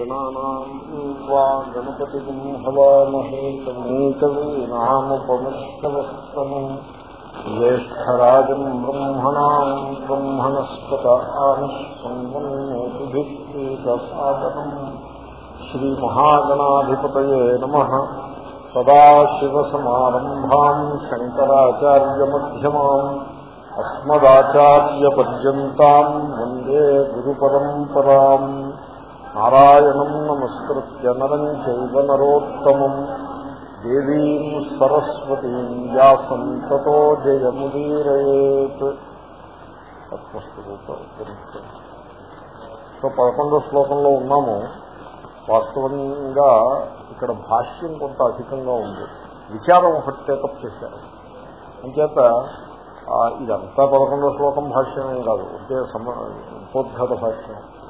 गणानाम् वा गणपतिम् हवामहे कवीनामुपमस्तवस्तमम् ज्येष्ठराजम् ब्रह्मणाम् ब्रह्मणस्पत आनुष्पन्वन्नोतिभिक्तीकसादनम् श्रीमहागणाधिपतये नमः सदाशिवसमारम्भाम् शङ्कराचार्यमध्यमाम् अस्मदाचार्यपर्यन्ताम् वन्दे गुरुपरम्पराम् నారాయణం నమస్కృత్య నరం చైవ నరోత్తమం దేవీం సరస్వతీం వ్యాసం తో జయముదీరేత్ సో పదకొండో శ్లోకంలో ఉన్నాము. వాస్తవంగా ఇక్కడ భాష్యం కొంత అధికంగా ఉంది. విచారం ఒకటి టేకప్ చేశారు. అంచేత ఇదంతా పదకొండో శ్లోకం భాష్యమే కాదు. అంటే సమ భాష్యం.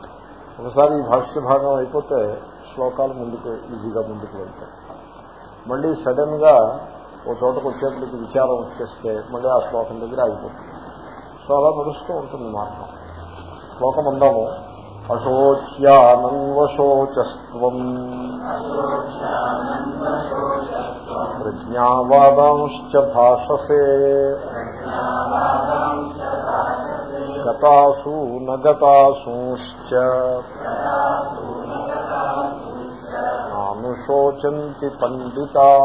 ఒకసారి ఈ భాష్య భాగం అయిపోతే శ్లోకాలు ముందుకు ఈజీగా ముందుకు వెళ్తాయి. మళ్ళీ సడన్గా ఓ చోటకు వచ్చేప్పటికి విచారం వచ్చేస్తే మళ్ళీ ఆ శ్లోకం దగ్గర ఆగిపోతుంది. సో అలా నడుస్తూ ఉంటుంది మార్గం. శ్లోకం అందాము. అశోచ్యానన్వశోచస్వం ప్రజ్ఞావాదాంశ్చ భాషసే. గతాసు నగతాసూశ్చ. నానుశోచంతి పండితా.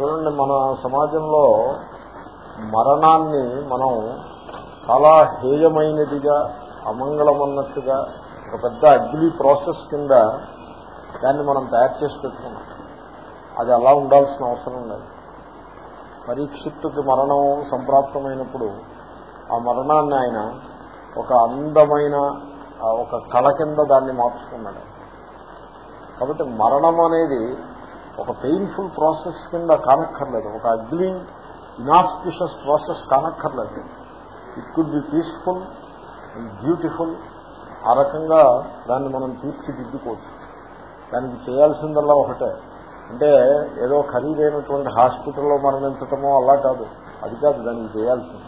చూడండి మన సమాజంలో మరణాన్ని మనం చాలా హేయమైనదిగా అమంగళమన్నట్టుగా ఒక పెద్ద అగ్ని ప్రాసెస్ కింద దాన్ని మనం తయారు చేసి పెట్టుకున్నాం. అది అలా ఉండాల్సిన అవసరం లేదు. పరీక్షిత్తుకి మరణం సంప్రాప్తమైనప్పుడు ఆ మరణాన్ని ఆయన ఒక అందమైన ఒక కళ కింద దాన్ని మార్చుకున్నాడు. కాబట్టి మరణం అనేది ఒక పెయిన్ఫుల్ ప్రాసెస్ కింద కానక్కర్లేదు. ఒక ugly inauspicious process కానక్కర్లేదు. It could be peaceful and beautiful ఆ రకంగా దాన్ని మనం తీర్చిదిద్దుకోవచ్చు. దానికి చేయాల్సిందల్లా ఒకటే. అంటే ఏదో ఖరీదైనటువంటి హాస్పిటల్లో మరణించటమో అలా కాదు. అది కాదు దానికి చేయాల్సింది.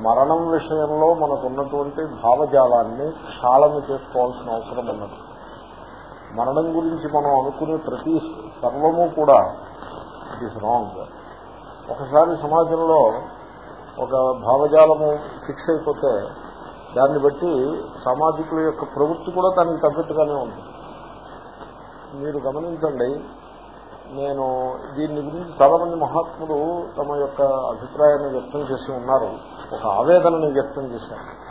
మరణం విషయంలో మనకు ఉన్నటువంటి భావజాలాన్ని క్షాళన చేసుకోవాల్సిన అవసరం ఉన్నది. మరణం గురించి మనం అనుకునే ప్రతి సర్వము కూడా ఇట్ ఈస్ రాంగ్ ఒకసారి సమాజంలో ఒక భావజాలము ఫిక్స్ అయిపోతే దాన్ని బట్టి సామాజికుల యొక్క ప్రవృత్తి కూడా దానికి తగ్గట్టుగానే ఉంటుంది మీరు గమనించండి నేను దీని గురించి చాలా మంది మహాత్ములు తమ యొక్క అభిప్రాయాన్ని వ్యక్తం చేసి ఉన్నారు. ఒక ఆవేదనని వ్యక్తం చేశారు.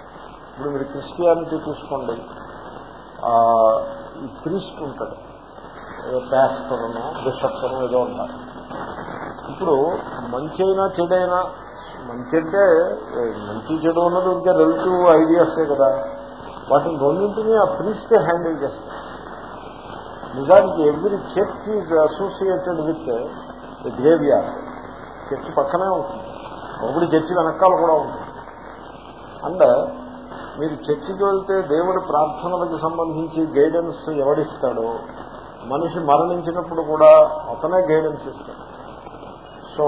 ఇప్పుడు మీరు క్రిస్టియానిటీ చూసుకోండి. ఈ క్రీస్ట్ ఉంటాడు. ఏదో ప్యాస్టర్ను బిషప్ను ఏదో ఉంటారు. ఇప్పుడు మంచి అయినా చెడైనా మంచి అంటే మంచి చెడు ఉన్నది ఇంకా రిలేటివ్ ఐడియాసే కదా. వాటిని రెండింటినీ ఆ ప్రీస్టే హ్యాండిల్ చేస్తారు నిజానికి every church is associated with grave church పక్కనే ఉంటుంది. ఒకటి చర్చి వెనకాల కూడా ఉంటుంది. అండ్ మీరు చర్చికి వెళ్తే దేవుడి ప్రార్థనలకు సంబంధించి గైడెన్స్ ఎవడిస్తాడో మనిషి మరణించినప్పుడు కూడా అతనే గైడెన్స్ ఇస్తాడు. So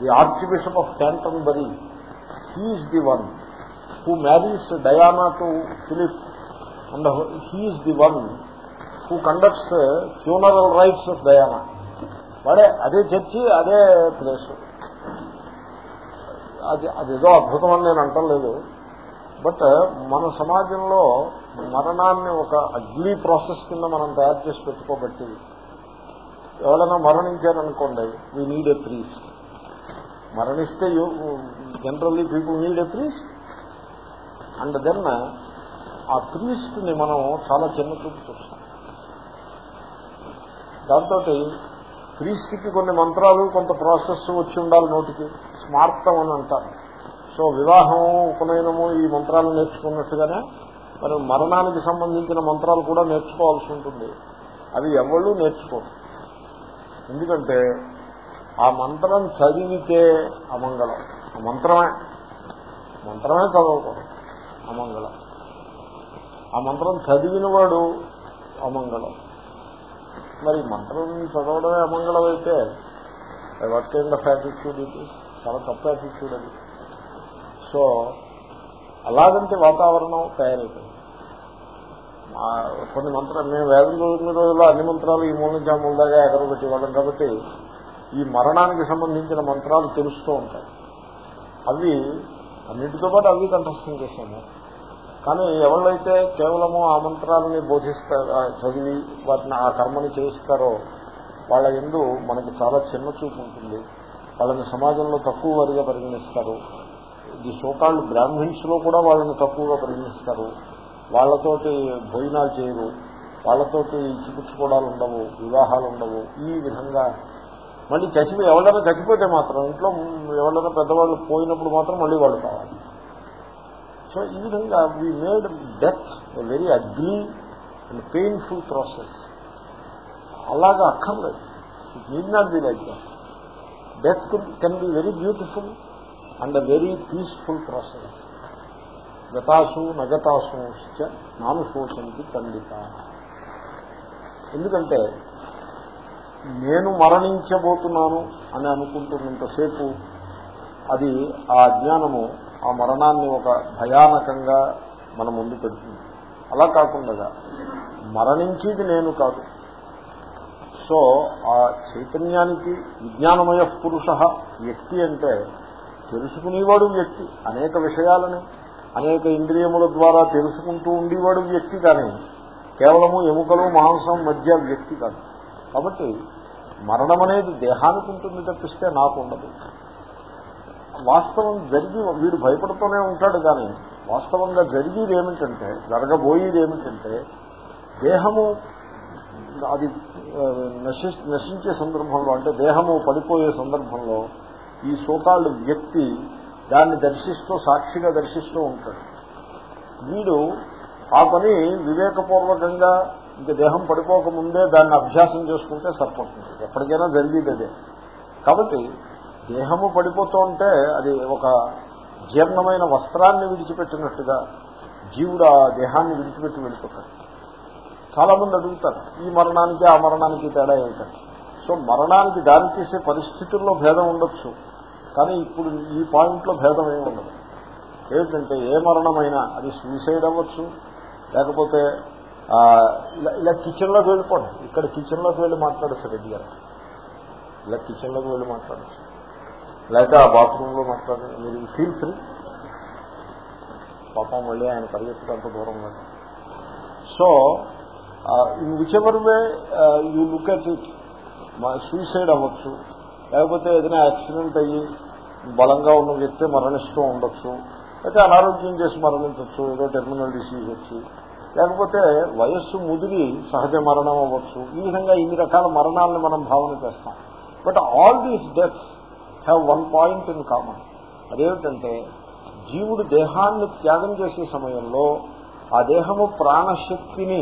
the archbishop of Canterbury he's the one who marries Diana to Philip and he's the one who conducts funeral rites of Diana వాడే అదే చర్చి అదే ప్లేస్ అది అదేదో అద్భుతం అని నేను అంటలేదు బట్ uh, మన సమాజంలో మరణాన్ని ఒక అగ్లీ ప్రాసెస్ కింద మనం తయారు చేసి పెట్టుకోబట్టి ఎవరైనా మరణించారనుకోండి వీ నీడ్ ఎ ప్రీస్ట్ మరణిస్తే generally people need a priest and then ఆ ప్రీస్ట్ని మనం చాలా చిన్న చూపు చూస్తాం. దాంతో క్రీస్తుకి కొన్ని మంత్రాలు కొంత ప్రాసెస్ వచ్చి ఉండాలి నోటికి. స్మార్థం అని అంటారు. సో వివాహం ఉపనయనము ఈ మంత్రాలు నేర్చుకున్నట్టుగానే మరి మరణానికి సంబంధించిన మంత్రాలు కూడా నేర్చుకోవాల్సి ఉంటుంది. అవి ఎవళ్ళు నేర్చుకోరు. ఎందుకంటే ఆ మంత్రం చదివితే అమంగళం. ఆ మంత్రమే. మంత్రమే చదవకూడదు. అమంగళం. ఆ మంత్రం చదివిన వాడు అమంగళం. మరి మంత్రం చదవడమే అమంగళం అయితే వాట్ కైండ్ ఆఫ్ యాటిట్యూడ్ ఇది. చాలా తప్పు యాటిట్యూడ్ అది. సో అలాగంటే వాతావరణం తయారైపోయింది. కొన్ని మంత్రాలు మేము వేదం చదువుకున్న రోజుల్లో అన్ని మంత్రాలు ఈ మూల నుంచి దాకా ఎగర పెట్టేవాళ్ళం కాబట్టి ఈ మరణానికి సంబంధించిన మంత్రాలు తెలుస్తూ ఉంటాయి. అవి అన్నిటితో పాటు అవి కంఠస్థం చేశాము కానీ ఎవళ్ళైతే కేవలము ఆ మంత్రాలని బోధిస్తారు ఆ చదివి వాటిని ఆ కర్మని చేయిస్తారో వాళ్ళ ఎందు మనకి చాలా చిన్న చూపు ఉంటుంది. వాళ్ళని సమాజంలో తక్కువ వారిగా పరిగణిస్తారు. ఈ సోకాళ్ళు బ్రాహ్మిన్స్లో కూడా వాళ్ళని తక్కువగా పరిగణిస్తారు. వాళ్ళతోటి భోజనాలు చేయరు. వాళ్ళతోటి చికిత్సకోడాలు ఉండవు వివాహాలు ఉండవు. ఈ విధంగా మళ్ళీ చచ్చిపోయి ఎవరైనా చచ్చిపోతే మాత్రం ఇంట్లో ఎవరైనా పెద్దవాళ్ళు పోయినప్పుడు మాత్రం మళ్ళీ వాళ్ళు కావాలి. సో ఈ విధంగా we made death very ugly and painful process అలాగా అక్కర్లేదు. It need not be like that death can be very beautiful and very peaceful process గతాసు నగతాసు నాను శోషంతి ఖండిత ఎందుకంటే నేను మరణించబోతున్నాను అని అనుకుంటున్నంతసేపు అది ఆ అజ్ఞానము ఆ మరణాన్ని ఒక భయానకంగా మన ముందు పెడుతుంది. అలా కాకుండా మరణించేది నేను కాదు. సో ఆ చైతన్యానికి విజ్ఞానమయ పురుష వ్యక్తి అంటే తెలుసుకునేవాడు వ్యక్తి. అనేక విషయాలని అనేక ఇంద్రియముల ద్వారా తెలుసుకుంటూ ఉండేవాడు వ్యక్తి కానీ కేవలము ఎముకలు మాంసం మధ్య వ్యక్తి కాదు. కాబట్టి మరణం అనేది దేహానికి ఉంటుంది తప్పిస్తే నాకు ఉండదు. వాస్తవం జరిగి వీడు భయపడుతూనే ఉంటాడు కానీ వాస్తవంగా జరిగేది ఏమిటంటే జరగబోయేది ఏమిటంటే దేహము అది నశి నశించే సందర్భంలో అంటే దేహము పడిపోయే సందర్భంలో ఈ సోకాళ్ళు వ్యక్తి దాన్ని దర్శిస్తూ సాక్షిగా దర్శిస్తూ ఉంటాడు. వీడు ఆ పని వివేకపూర్వకంగా ఇంకా దేహం పడిపోక ముందే దాన్ని అభ్యాసం చేసుకుంటే సరిపోతుంది. ఎప్పటికైనా జరిగేది అదే. కాబట్టి దేహము పడిపోతూ ఉంటే అది ఒక జీర్ణమైన వస్త్రాన్ని విడిచిపెట్టినట్టుగా జీవుడు ఆ దేహాన్ని విడిచిపెట్టి వెళ్ళిపోతాడు. చాలా మంది అడుగుతారు ఈ మరణానికి ఆ మరణానికి తేడా ఏమిటండి సో మరణానికి దారితీసే పరిస్థితుల్లో భేదం ఉండొచ్చు కానీ ఇప్పుడు ఈ పాయింట్లో భేదం ఏమి ఉండదు. ఏమిటంటే ఏ మరణమైనా అది సూసైడ్ అవ్వచ్చు లేకపోతే ఇలా ఇలా కిచెన్లోకి వెళ్ళిపోండి. ఇక్కడ కిచెన్లోకి వెళ్ళి మాట్లాడచ్చు రెడ్డి గారు. ఇలా కిచెన్లోకి వెళ్ళి మాట్లాడచ్చు. లేకపోతే ఆ బాత్రూంలో మాట్లాడండి మీరు ఫీల్ ఫ్రీ పాపం మళ్ళీ ఆయన పరిగెత్తుకంత దూరం లేదు so in whichever way you look at it suicide అవ్వచ్చు లేకపోతే ఏదైనా యాక్సిడెంట్ అయ్యి బలంగా ఉన్న వ్యక్తి మరణిస్తూ ఉండొచ్చు అయితే అనారోగ్యం చేసి మరణించవచ్చు ఏదో టెర్మినల్ డిసీజ్ వచ్చి లేకపోతే వయస్సు ముదిరి సహజ మరణం అవ్వచ్చు ఈ విధంగా ఇన్ని రకాల మరణాలను మనం భావన చేస్తాం. But all these deaths have one point in common అదేమిటంటే జీవుడు దేహాన్ని త్యాగం చేసే సమయంలో ఆ దేహము ప్రాణశక్తిని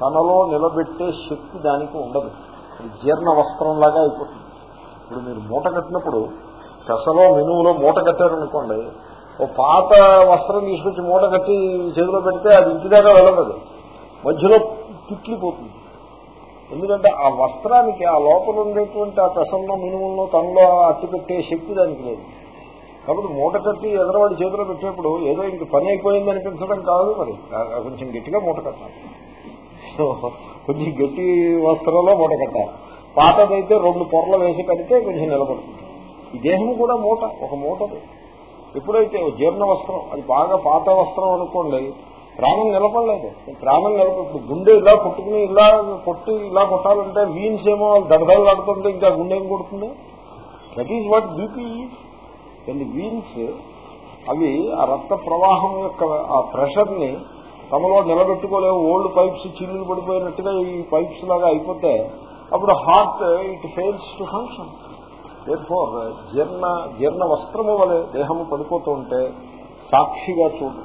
తనలో నిలబెట్టే శక్తి దానికి ఉండదు. అది జీర్ణ వస్త్రంలాగా అయిపోతుంది. ఇప్పుడు మీరు మూట కట్టినప్పుడు పెసలో మినువులో మూట కట్టారనుకోండి ఓ పాత వస్త్రం తీసుకొచ్చి మూట కట్టి చేతిలో పెడితే అది ఇంటి దాకా వెళ్ళదు మధ్యలో తిట్లిపోతుంది ఎందుకంటే ఆ వస్త్రానికి ఆ లోపల ఉండేటువంటి ఆ పెసంలో మినుములను తనలో అట్టుపెట్టే శక్తి దానికి లేదు. కాబట్టి మూట కట్టి ఎదరవాడి చేతిలో పెట్టేప్పుడు ఏదో ఇంక పని అయిపోయింది అనిపించడం కాదు మరి. కొంచెం గట్టిగా మూట కట్టాలి. సో కొంచెం గట్టి వస్త్రంలో మూట కట్టాలి. పాతదైతే రెండు పొరలు వేసి కడితే కొంచెం నిలబడుతుంది. ఈ దేహం కూడా మూట ఒక మూటది. ఎప్పుడైతే జీర్ణ వస్త్రం అది బాగా పాత వస్త్రం అనుకోండి ప్రాణం నిలబడలేదు ప్రాణం నిలబ ఇప్పుడు గుండె ఇలా కొట్టుకుని ఇలా కొట్టి ఇలా కొట్టాలంటే వీన్స్ ఏమో దడదలు ఆడుతుంటే ఇంకా గుండె ఏం కొడుతుంది? That is what BP and veins అవి ఆ రక్త ప్రవాహం యొక్క ఆ ప్రెషర్ని తమలో నిలబెట్టుకోలేవు. ఓల్డ్ పైప్స్ చిల్లులు పడిపోయినట్టుగా ఈ పైప్స్ లాగా అయిపోతే అప్పుడు heart it fails to function for జీర్ణ జీర్ణ వస్త్రము వలె దేహము పడిపోతూ ఉంటే సాక్షిగా చూడు.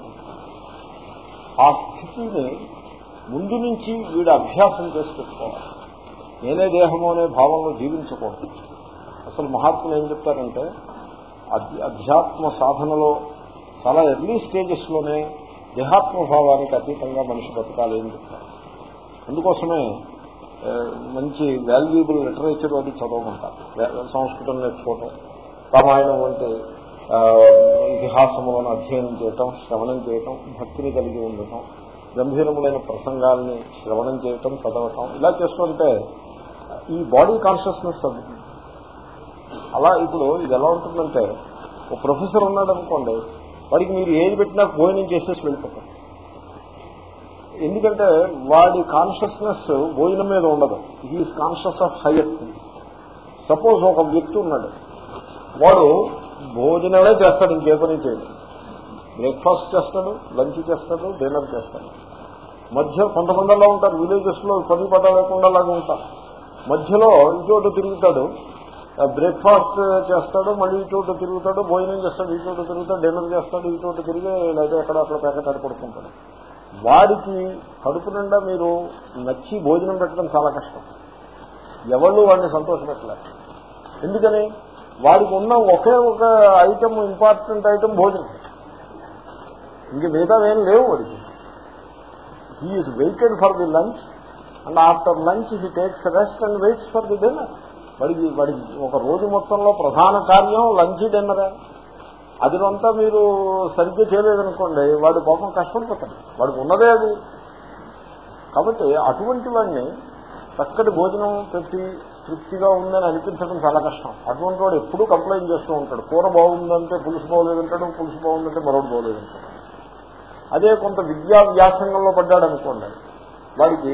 ఆ స్థితిని ముందు నుంచి వీడు అభ్యాసం చేసి పెట్టుకోవాలి నేనే దేహము అనే భావంలో జీవించకూడదు. అసలు మహాత్ములు ఏం చెప్తారంటే అధ్యాత్మ సాధనలో చాలా ఎర్లీ స్టేజెస్లోనే దేహాత్మ భావానికి అతీతంగా మనిషి బతకాలి అని చెప్తారు. అందుకోసమే మంచి వాల్యుయబుల్ లిటరేచర్ అది చదవమంటారు. సంస్కృతం నేర్చుకోవటం రామాయణం వంటి ఇతిహాసములను అధ్యయనం చేయటం శ్రవణం చేయటం భక్తిని కలిగి ఉండటం గంభీరములైన ప్రసంగాల్ని శ్రవణం చేయటం చదవటం ఇలా చేస్తుంటే ఈ బాడీ కాన్షియస్నెస్ తగ్గుతుంది అలా ఇప్పుడు ఇది ఎలా ఉంటుందంటే ఒక ప్రొఫెసర్ ఉన్నాడు అనుకోండి వాడికి మీరు ఏది పెట్టినా భోజనం చేసేసి వెళ్ళిపోతారు. ఎందుకంటే వాడి కాన్షియస్నెస్ భోజనం మీద ఉండదు. He's conscious of higher suppose ఒక వ్యక్తి ఉన్నాడు. వాడు భోజనమే చేస్తాడు ఇంకే పని చేయడు. బ్రేక్ఫాస్ట్ చేస్తాడు లంచ్ చేస్తాడు డిన్నర్ చేస్తాడు. మధ్య కొంతమంది అలా ఉంటారు విలేజెస్లో పని పట్ట లేకుండా అలాగే ఉంటారు. మధ్యలో ఇటు తిరుగుతాడు బ్రేక్ఫాస్ట్ చేస్తాడు మళ్ళీ ఇటు తిరుగుతాడు భోజనం చేస్తాడు ఇటు తిరుగుతాడు డిన్నర్ చేస్తాడు ఇటు తిరిగి లేదా ఎక్కడ అక్కడ ప్యాకెట్ పడుకుంటాడు వాడికి కడుపు నిండా మీరు నచ్చి భోజనం పెట్టడం చాలా కష్టం. ఎవరు వాడిని సంతోషపెట్టలేరు. ఎందుకని? వాడికి ఉన్న ఒకే ఒక ఐటమ్ ఇంపార్టెంట్ ఐటమ్ భోజనం. ఇంక మిగతావేం ఏం లేవు వాడికి. He's waited for the lunch and after lunch he takes rest and waits for the dinner వాడికి వాడికి ఒక రోజు మొత్తంలో ప్రధాన కార్యం లంచ్ డిన్నరే అదినంతా మీరు సరిగ్గా చేయలేదనుకోండి వాడు పాపం కష్టపడిపోతాడు. వాడికి ఉన్నదే అది. కాబట్టి అటువంటి వాడిని చక్కటి భోజనం పెట్టి తృప్తిగా ఉందని అనిపించడం చాలా కష్టం. అటువంటి వాడు ఎప్పుడూ కంప్లైంట్ చేస్తూ ఉంటాడు. కూర బాగుందంటే పులుసు బాగోలేదంటాడు పులుసు బాగుందంటే మరొకటి బాగోలేదంటాడు అదే కొంత విద్యా వ్యాసంగంలో పడ్డాడు అనుకోండి. వాడికి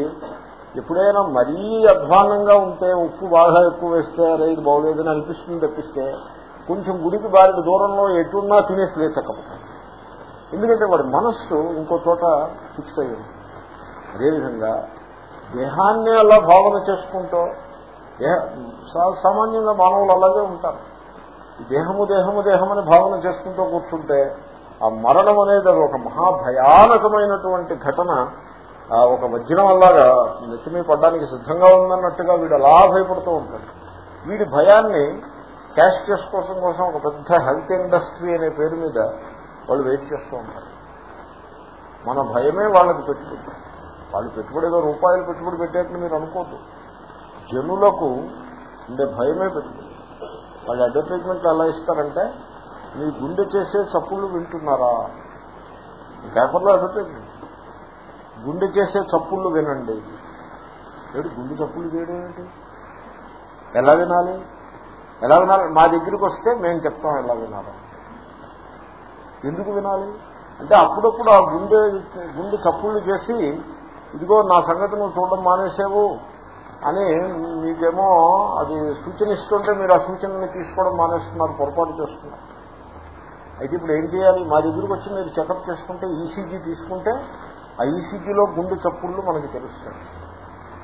ఎప్పుడైనా మరీ అధ్వానంగా ఉంటే ఉప్పు బాగా ఎక్కువ వేస్తే అరే ఇది బాగోలేదని అనిపిస్తుంది తప్పిస్తే కొంచెం గుడికి బారికి దూరంలో ఎటున్నా తినేసి లేచకపోతాడు. ఎందుకంటే వాడి మనస్సు ఇంకో చోట ఫిక్స్ అయ్యింది. అదేవిధంగా దేహాన్ని అలా భావన చేసుకుంటూ సామాన్యంగా మానవులు అలాగే ఉంటారు. దేహము దేహము దేహమని భావన చేసుకుంటూ కూర్చుంటే ఆ మరణం అనేది అది ఒక మహాభయానకమైనటువంటి ఘటన. ఒక వజ్రం అలాగా నెత్తిమీ పడ్డానికి సిద్ధంగా ఉందన్నట్టుగా వీడు అలా భయపడుతూ ఉంటాడు. వీడి భయాన్ని క్యాష్ కోసం కోసం ఒక పెద్ద హెల్త్ ఇండస్ట్రీ అనే పేరు మీద వాళ్ళు వెయిట్ చేస్తూ ఉంటారు. మన భయమే వాళ్ళకి పెట్టుబడి. వాళ్ళు పెట్టుబడి ఏదో రూపాయలు పెట్టుబడి పెట్టేట్లు మీరు అనుకోద్దు. జనులకు ఉండే భయమే పెట్టుబడి వాళ్ళు అడ్వర్టైజ్మెంట్ ఎలా ఇస్తారంటే మీ గుండె చేసే చప్పుళ్ళు వింటున్నారా? పేపర్లో అడ్వర్టైజ్మెంట్ గుండె చేసే చప్పుళ్ళు వినండి. ఏడు గుండె చప్పులు చేయడం ఏంటి? ఎలా వినాలి? ఎలా వినాలి? మా దగ్గరికి వస్తే మేము చెప్తాం ఎలా వినాలి. ఎందుకు వినాలి? అంటే అప్పుడప్పుడు ఆ గుండె గుండె చప్పుళ్ళు చేసి ఇదిగో నా సంగతి నువ్వు చూడడం మానేసావు. అని మీకేమో అది సూచన ఇస్తుంటే మీరు ఆ సూచనని తీసుకోవడం మానేస్తున్నారు పొరపాటు చేస్తున్నారు. అయితే ఇప్పుడు ఏం చేయాలి? మా దగ్గరికి వచ్చి మీరు చెకప్ చేసుకుంటే ఈసీజీ తీసుకుంటే ఆ ఈసీజీలో గుండె చప్పుళ్ళు మనకి తెలుస్తాయి.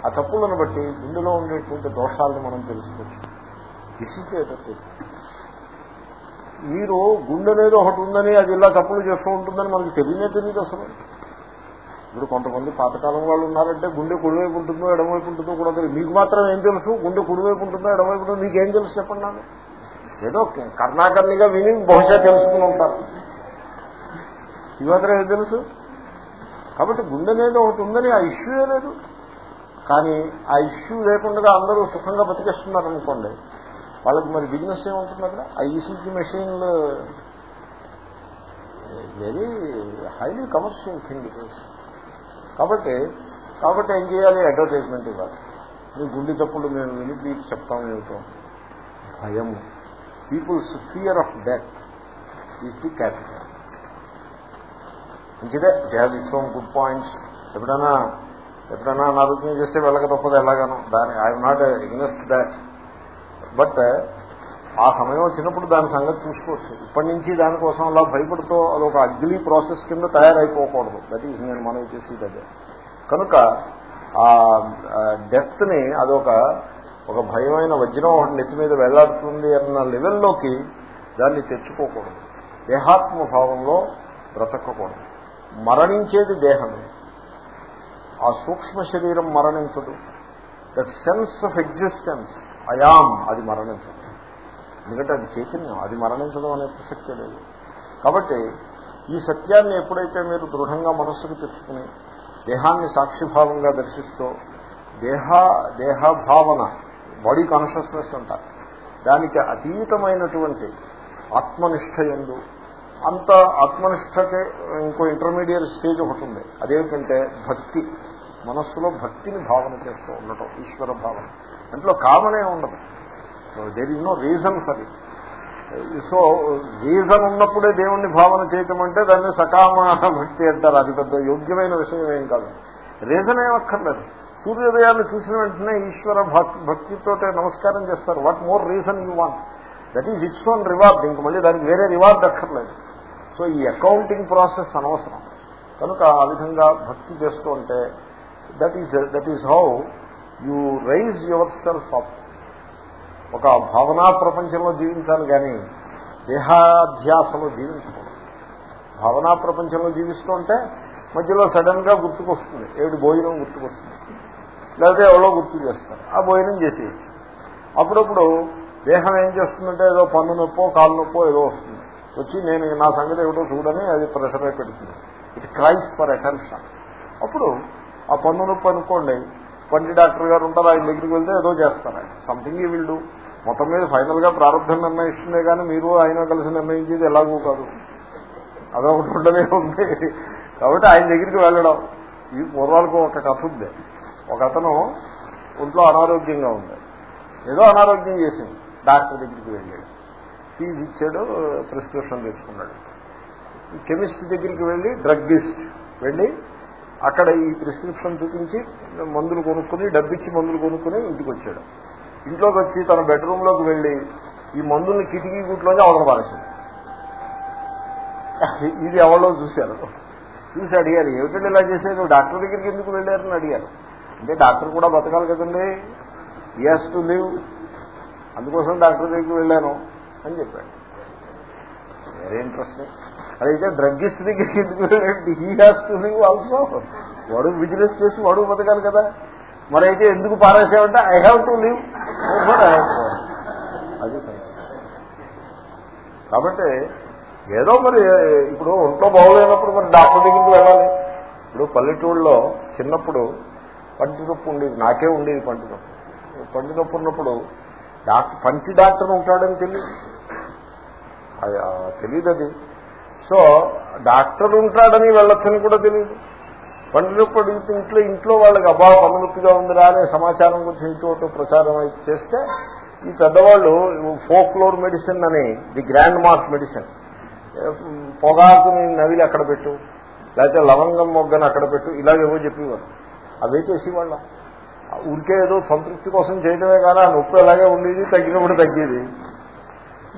ఆ చప్పులను బట్టి గుండెలో ఉండేటువంటి దోషాలను మనం తెలుసుకోవచ్చు. ఈసీజీ మీరు గుండె అనేది ఒకటి ఉందని అది ఇలా చప్పులు చేస్తూ ఉంటుందని మనకి తెలియనే తెలియదు అసలు. ఇప్పుడు కొంతమంది పాతకాలం వాళ్ళు ఉన్నారంటే గుండె కుడివైపు ఉంటుందో ఎడమవైపు ఉంటుందో కూడా తెలియదు. మీకు మాత్రం ఏం తెలుసు? గుండె కుడివైపు ఉంటుందో ఎడమవైపు ఉంటుందో? మీకేం తెలుసు చెప్పండి నాకు ఏదో కర్ణాకర్ణిగా విని బహుశా తెలుసుకుని ఉంటారు. ఈ మాత్రం ఏం తెలుసు? కాబట్టి గుండె అనేది ఒకటి ఉందని ఆ ఇష్యూ లేదు. కానీ ఆ ఇష్యూ లేకుండా అందరూ సుఖంగా బతికేస్తున్నారు అనుకోండి వాళ్ళకి మరి బిజినెస్ ఏముంటుంది అక్కడ ఆ ఈసీజీ మెషిన్లు very highly commercial thing. It is కాబట్టి కాబట్టి ఏం చేయాలి? అడ్వర్టైజ్మెంట్ ఇవ్వాలి. మీ గుండె తప్పుడు మేము విని మీకు చెప్తాం ఏమిటో. భయము. Peoples fear of death is the capital మంచిదే they have its own good points ఎప్పుడైనా ఎప్పుడైనా అనారోగ్యం చేస్తే వెళ్ళక తప్పదు ఎలాగను. దాని I'm not against that but ఆ సమయం వచ్చినప్పుడు దాని సంగతి చూసుకోవచ్చు. ఇప్పటి నుంచి దానికోసం అలా భయపడుతూ అదొక అగ్లీ ప్రాసెస్ కింద తయారైపోకూడదు. దట్ ఈజ్ నేను మనం చేసేది కనుక ఆ డెత్ని అదొక ఒక భయమైన వజ్రం ఒకటి నెత్తి మీద వెళ్ళాడుతుంది అన్న లెవెల్లోకి దాన్ని తెచ్చుకోకూడదు. దేహాత్మ భావంలో బ్రతకకూడదు. మరణించేది దేహమే. ఆ సూక్ష్మ శరీరం మరణించదు. That sense of existence I am అది మరణించదు. ఎందుకంటే అది చైతన్యం అది మరణించడం అనే ప్రసక్తే లేదు. కాబట్టి ఈ సత్యాన్ని ఎప్పుడైతే మీరు దృఢంగా మనస్సుకు తెచ్చుకుని దేహాన్ని సాక్షిభావంగా దర్శిస్తూ దేహ దేహభావన బాడీ కాన్షియస్నెస్ అంటారు దానికి అతీతమైనటువంటి ఆత్మనిష్ట ఎందు అంత ఆత్మనిష్టకే ఇంకో ఇంటర్మీడియట్ స్టేజ్ ఒకటి ఉంది. అదేమిటంటే భక్తి. మనస్సులో భక్తిని భావన చేస్తూ ఉండటం ఈశ్వర భావన. దాంట్లో కామనే ఉండదు. There is no reason for it so reason ఉన్నప్పుడే దేవుణ్ణి భావన చేయటం అంటే దాన్ని సకామాన భక్తి అంటారు. అది పెద్ద యోగ్యమైన విషయం ఏం కాదు. రీజన్ ఏమక్కర్లేదు అక్కర్లేదు. సూర్యోదయాన్ని చూసిన వెంటనే ఈశ్వర భక్తితో నమస్కారం చేస్తారు. What more reason you want that is its own reward ఇంక మళ్ళీ దానికి వేరే రివార్డ్ అక్కర్లేదు. సో ఈ అకౌంటింగ్ ప్రాసెస్ అనవసరం. కనుక ఆ విధంగా భక్తి చేస్తూ ఉంటే that is that is how you raise yourself up ఒక భావనా ప్రపంచంలో జీవించాలి కానీ దేహాధ్యాసలో జీవించకూడదు. భావనా ప్రపంచంలో జీవిస్తూ ఉంటే మధ్యలో సడన్గా గుర్తుకొస్తుంది. ఏడు భోజనం గుర్తుకొస్తుంది. లేకపోతే ఎవరో గుర్తు చేస్తారు. ఆ భోజనం చేసి అప్పుడప్పుడు దేహం ఏం చేస్తుందంటే ఏదో పన్ను నొప్పో కాలు నొప్పో ఏదో వస్తుంది. వచ్చి నేను నా సంగతి ఏమిటో చూడని అది ప్రెషర్ పెడుతుంది. It cries for attention. అప్పుడు ఆ పన్ను నొప్పి అనుకోండి పండి డాక్టర్ గారు ఉంటారు ఆయన దగ్గరికి వెళ్తే ఏదో చేస్తారు. సంథింగ్ ఈ విల్ మొత్తం మీద ఫైనల్గా ప్రారంభం నిర్ణయిస్తుందే కానీ మీరు ఆయన కలిసి నిర్ణయించేది ఎలాగూ కాదు. అదొకటి ఉండనే ఉంది. కాబట్టి ఆయన దగ్గరికి వెళ్ళడం. ఈ పూర్వాలకు ఒక కథ ఉంది. ఒక అతను ఒంట్లో అనారోగ్యంగా ఉంది. ఏదో అనారోగ్యం చేసింది. డాక్టర్ దగ్గరికి వెళ్ళాడు. ఫీజు ఇచ్చాడు ప్రిస్క్రిప్షన్ తెచ్చుకున్నాడు. కెమిస్ట్ దగ్గరికి వెళ్ళి డ్రగ్గిస్ట్ వెళ్ళి అక్కడ ఈ ప్రిస్క్రిప్షన్ చూపించి మందులు కొనుక్కుని డబ్బిచ్చి మందులు కొనుక్కుని ఇంటికి వచ్చాడు. ఇంట్లోకి వచ్చి తన బెడ్రూమ్లోకి వెళ్ళి ఈ మందుల్ని కిటికీ గుట్లోనే అవతల పారేసింది. ఇది ఎవరో చూశారు. చూసి అడిగారు ఏమిటండి ఇలా చేసేది? డాక్టర్ దగ్గరికి ఎందుకు వెళ్ళారని అడిగారు. అంటే డాక్టర్ కూడా బతకాలి కదండి. ఎస్ టు లివ్ అందుకోసం డాక్టర్ దగ్గరికి వెళ్ళాను అని చెప్పాడు. వెరీ ఇంట్రెస్టింగ్ అదైతే డ్రగ్గిస్ట్ దగ్గరికి ఎందుకు వెళ్ళాడు? He has to live also వాడు బిజినెస్ చేసి వాడు బతకాలి కదా. మరైతే ఎందుకు పారేసామంటే ఐ హ్యావ్ టు లివ్ అది కాబట్టి ఏదో మరి ఇప్పుడు ఒంట్లో బాగోలేనప్పుడు మరి డాక్టర్ దగ్గరికి వెళ్ళాలి. ఇప్పుడు పల్లెటూళ్ళలో చిన్నప్పుడు పంటి నొప్పి ఉండేది. నాకే ఉండేది పంటి నొప్పి. పంటి నొప్పి ఉన్నప్పుడు డాక్టర్ పంచి డాక్టర్ ఉంటాడని తెలియదు తెలియదు అది సో డాక్టర్ ఉంటాడని వెళ్ళొచ్చని కూడా తెలియదు పంటి నొప్పి అడిగితే ఇంట్లో ఇంట్లో వాళ్ళకి అబ్బా పండు నొప్పిగా ఉందిరా అనే సమాచారం గురించి ఇంట్లో ప్రచారం చేస్తే ఈ పెద్దవాళ్ళు ఫోక్లోర్ మెడిసిన్ అని ది గ్రాండ్ మాస్ మెడిసిన్. పొగాకుని నవిలు అక్కడ పెట్టు లేకపోతే లవంగం మొగ్గని అక్కడ పెట్టు ఇలాగేవో చెప్పేవారు. అవే చేసేవాళ్ళ. ఊరికే ఏదో సంతృప్తి కోసం చేయడమే కానీ ఆ నొప్పి అలాగే ఉండేది తగ్గినప్పుడు తగ్గేది.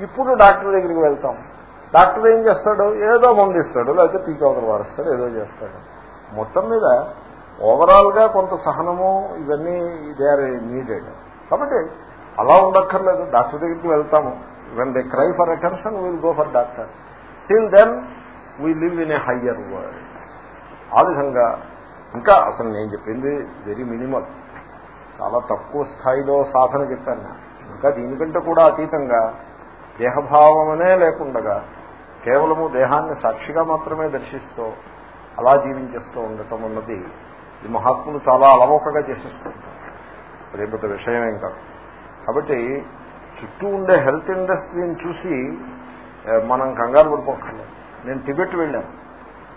ఇప్పుడు డాక్టర్ దగ్గరికి వెళ్తాం. డాక్టర్ ఏం చేస్తాడు? ఏదో మందు ఇస్తాడు లేకపోతే పీకవతలు వారుస్తాడు ఏదో చేస్తాడు. మొత్తం మీద ఓవరాల్గా కొంత సహనము ఇవన్నీ దే ఆర్ నీడెడ్ కాబట్టి అలా ఉండక్కర్లేదు. డాక్టర్ దగ్గరికి వెళ్తాము. When they cry for attention will go for doctor till then we live in a higher world ఆ విధంగా ఇంకా అసలు నేను చెప్పింది వెరీ మినిమల్ చాలా తక్కువ స్థాయిలో సాధన చెప్పాను. ఇంకా దీనికంటే కూడా అతీతంగా దేహభావమనే లేకుండగా కేవలము దేహాన్ని సాక్షిగా మాత్రమే దర్శిస్తూ అలా జీవించేస్తూ ఉండటం అన్నది ఈ మహాత్ములు చాలా అలవోకగా చేసేస్తుంటారు అదే పెద్ద విషయమేం కాదు. కాబట్టి చుట్టూ ఉండే హెల్త్ ఇండస్ట్రీని చూసి మనం కంగారు పడిపోక్కర్లేదు నేను టిబెట్ వెళ్ళాను.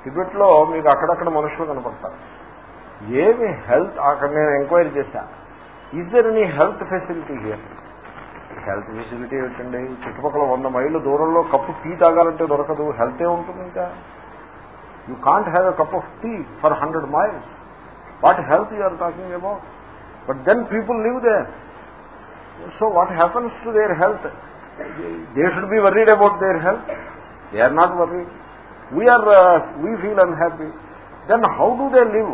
టిబెట్లో మీకు అక్కడక్కడ మనుషులు కనపడతారు. ఏమి హెల్త్ అక్కడ నేను ఎంక్వైరీ చేశా. Is there any health facility here health facility ఏంటండి చుట్టుపక్కల వంద మైళ్ళు దూరంలో కప్పు టీ తాగాలంటే దొరకదు. హెల్త్ ఏ ఉంటుంది? ఇంకా you can't have a cup of tea for hundred miles what health you're talking about but then people live they so what happens to their health they should be worried about their health they are not worried we're we feel unhappy then how do they live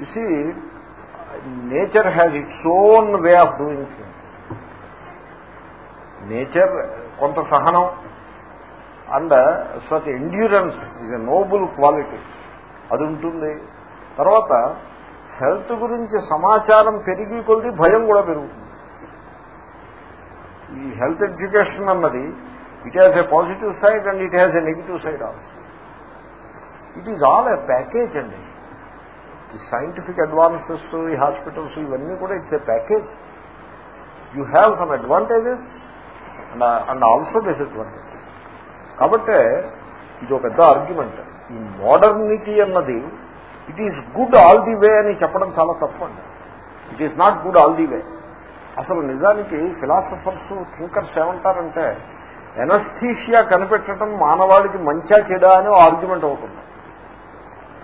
you see nature has its own way of doing things nature కొంత సహనం and such endurance is a noble quality అది ఉంటుంది. తర్వాత health గురించి సమాచారం పెరిగి కొద్ది భయం కూడా పెరుగుతుంది. ఈ హెల్త్ ఎడ్యుకేషన్ అన్నది it has a positive side and it has a negative side also it is all a package అండి. ఈ సైంటిఫిక్ అడ్వాన్సెస్ ఈ హాస్పిటల్స్ ఇవన్నీ కూడా it's a package you have some advantages and and also disadvantages కాబట్టి ఇది ఒక పెద్ద argument ఈ మోడర్నిటీ అన్నది it is good all the way అని చెప్పడం చాలా తప్పు అండి. It is not good all the way అసలు నిజానికి ఫిలాసఫర్స్ థింకర్స్ ఏమంటారంటే ఎనస్థీషియా కనిపెట్టడం మానవాళికి మంచా చెడా అని ఆర్గ్యుమెంట్ అవుతుంది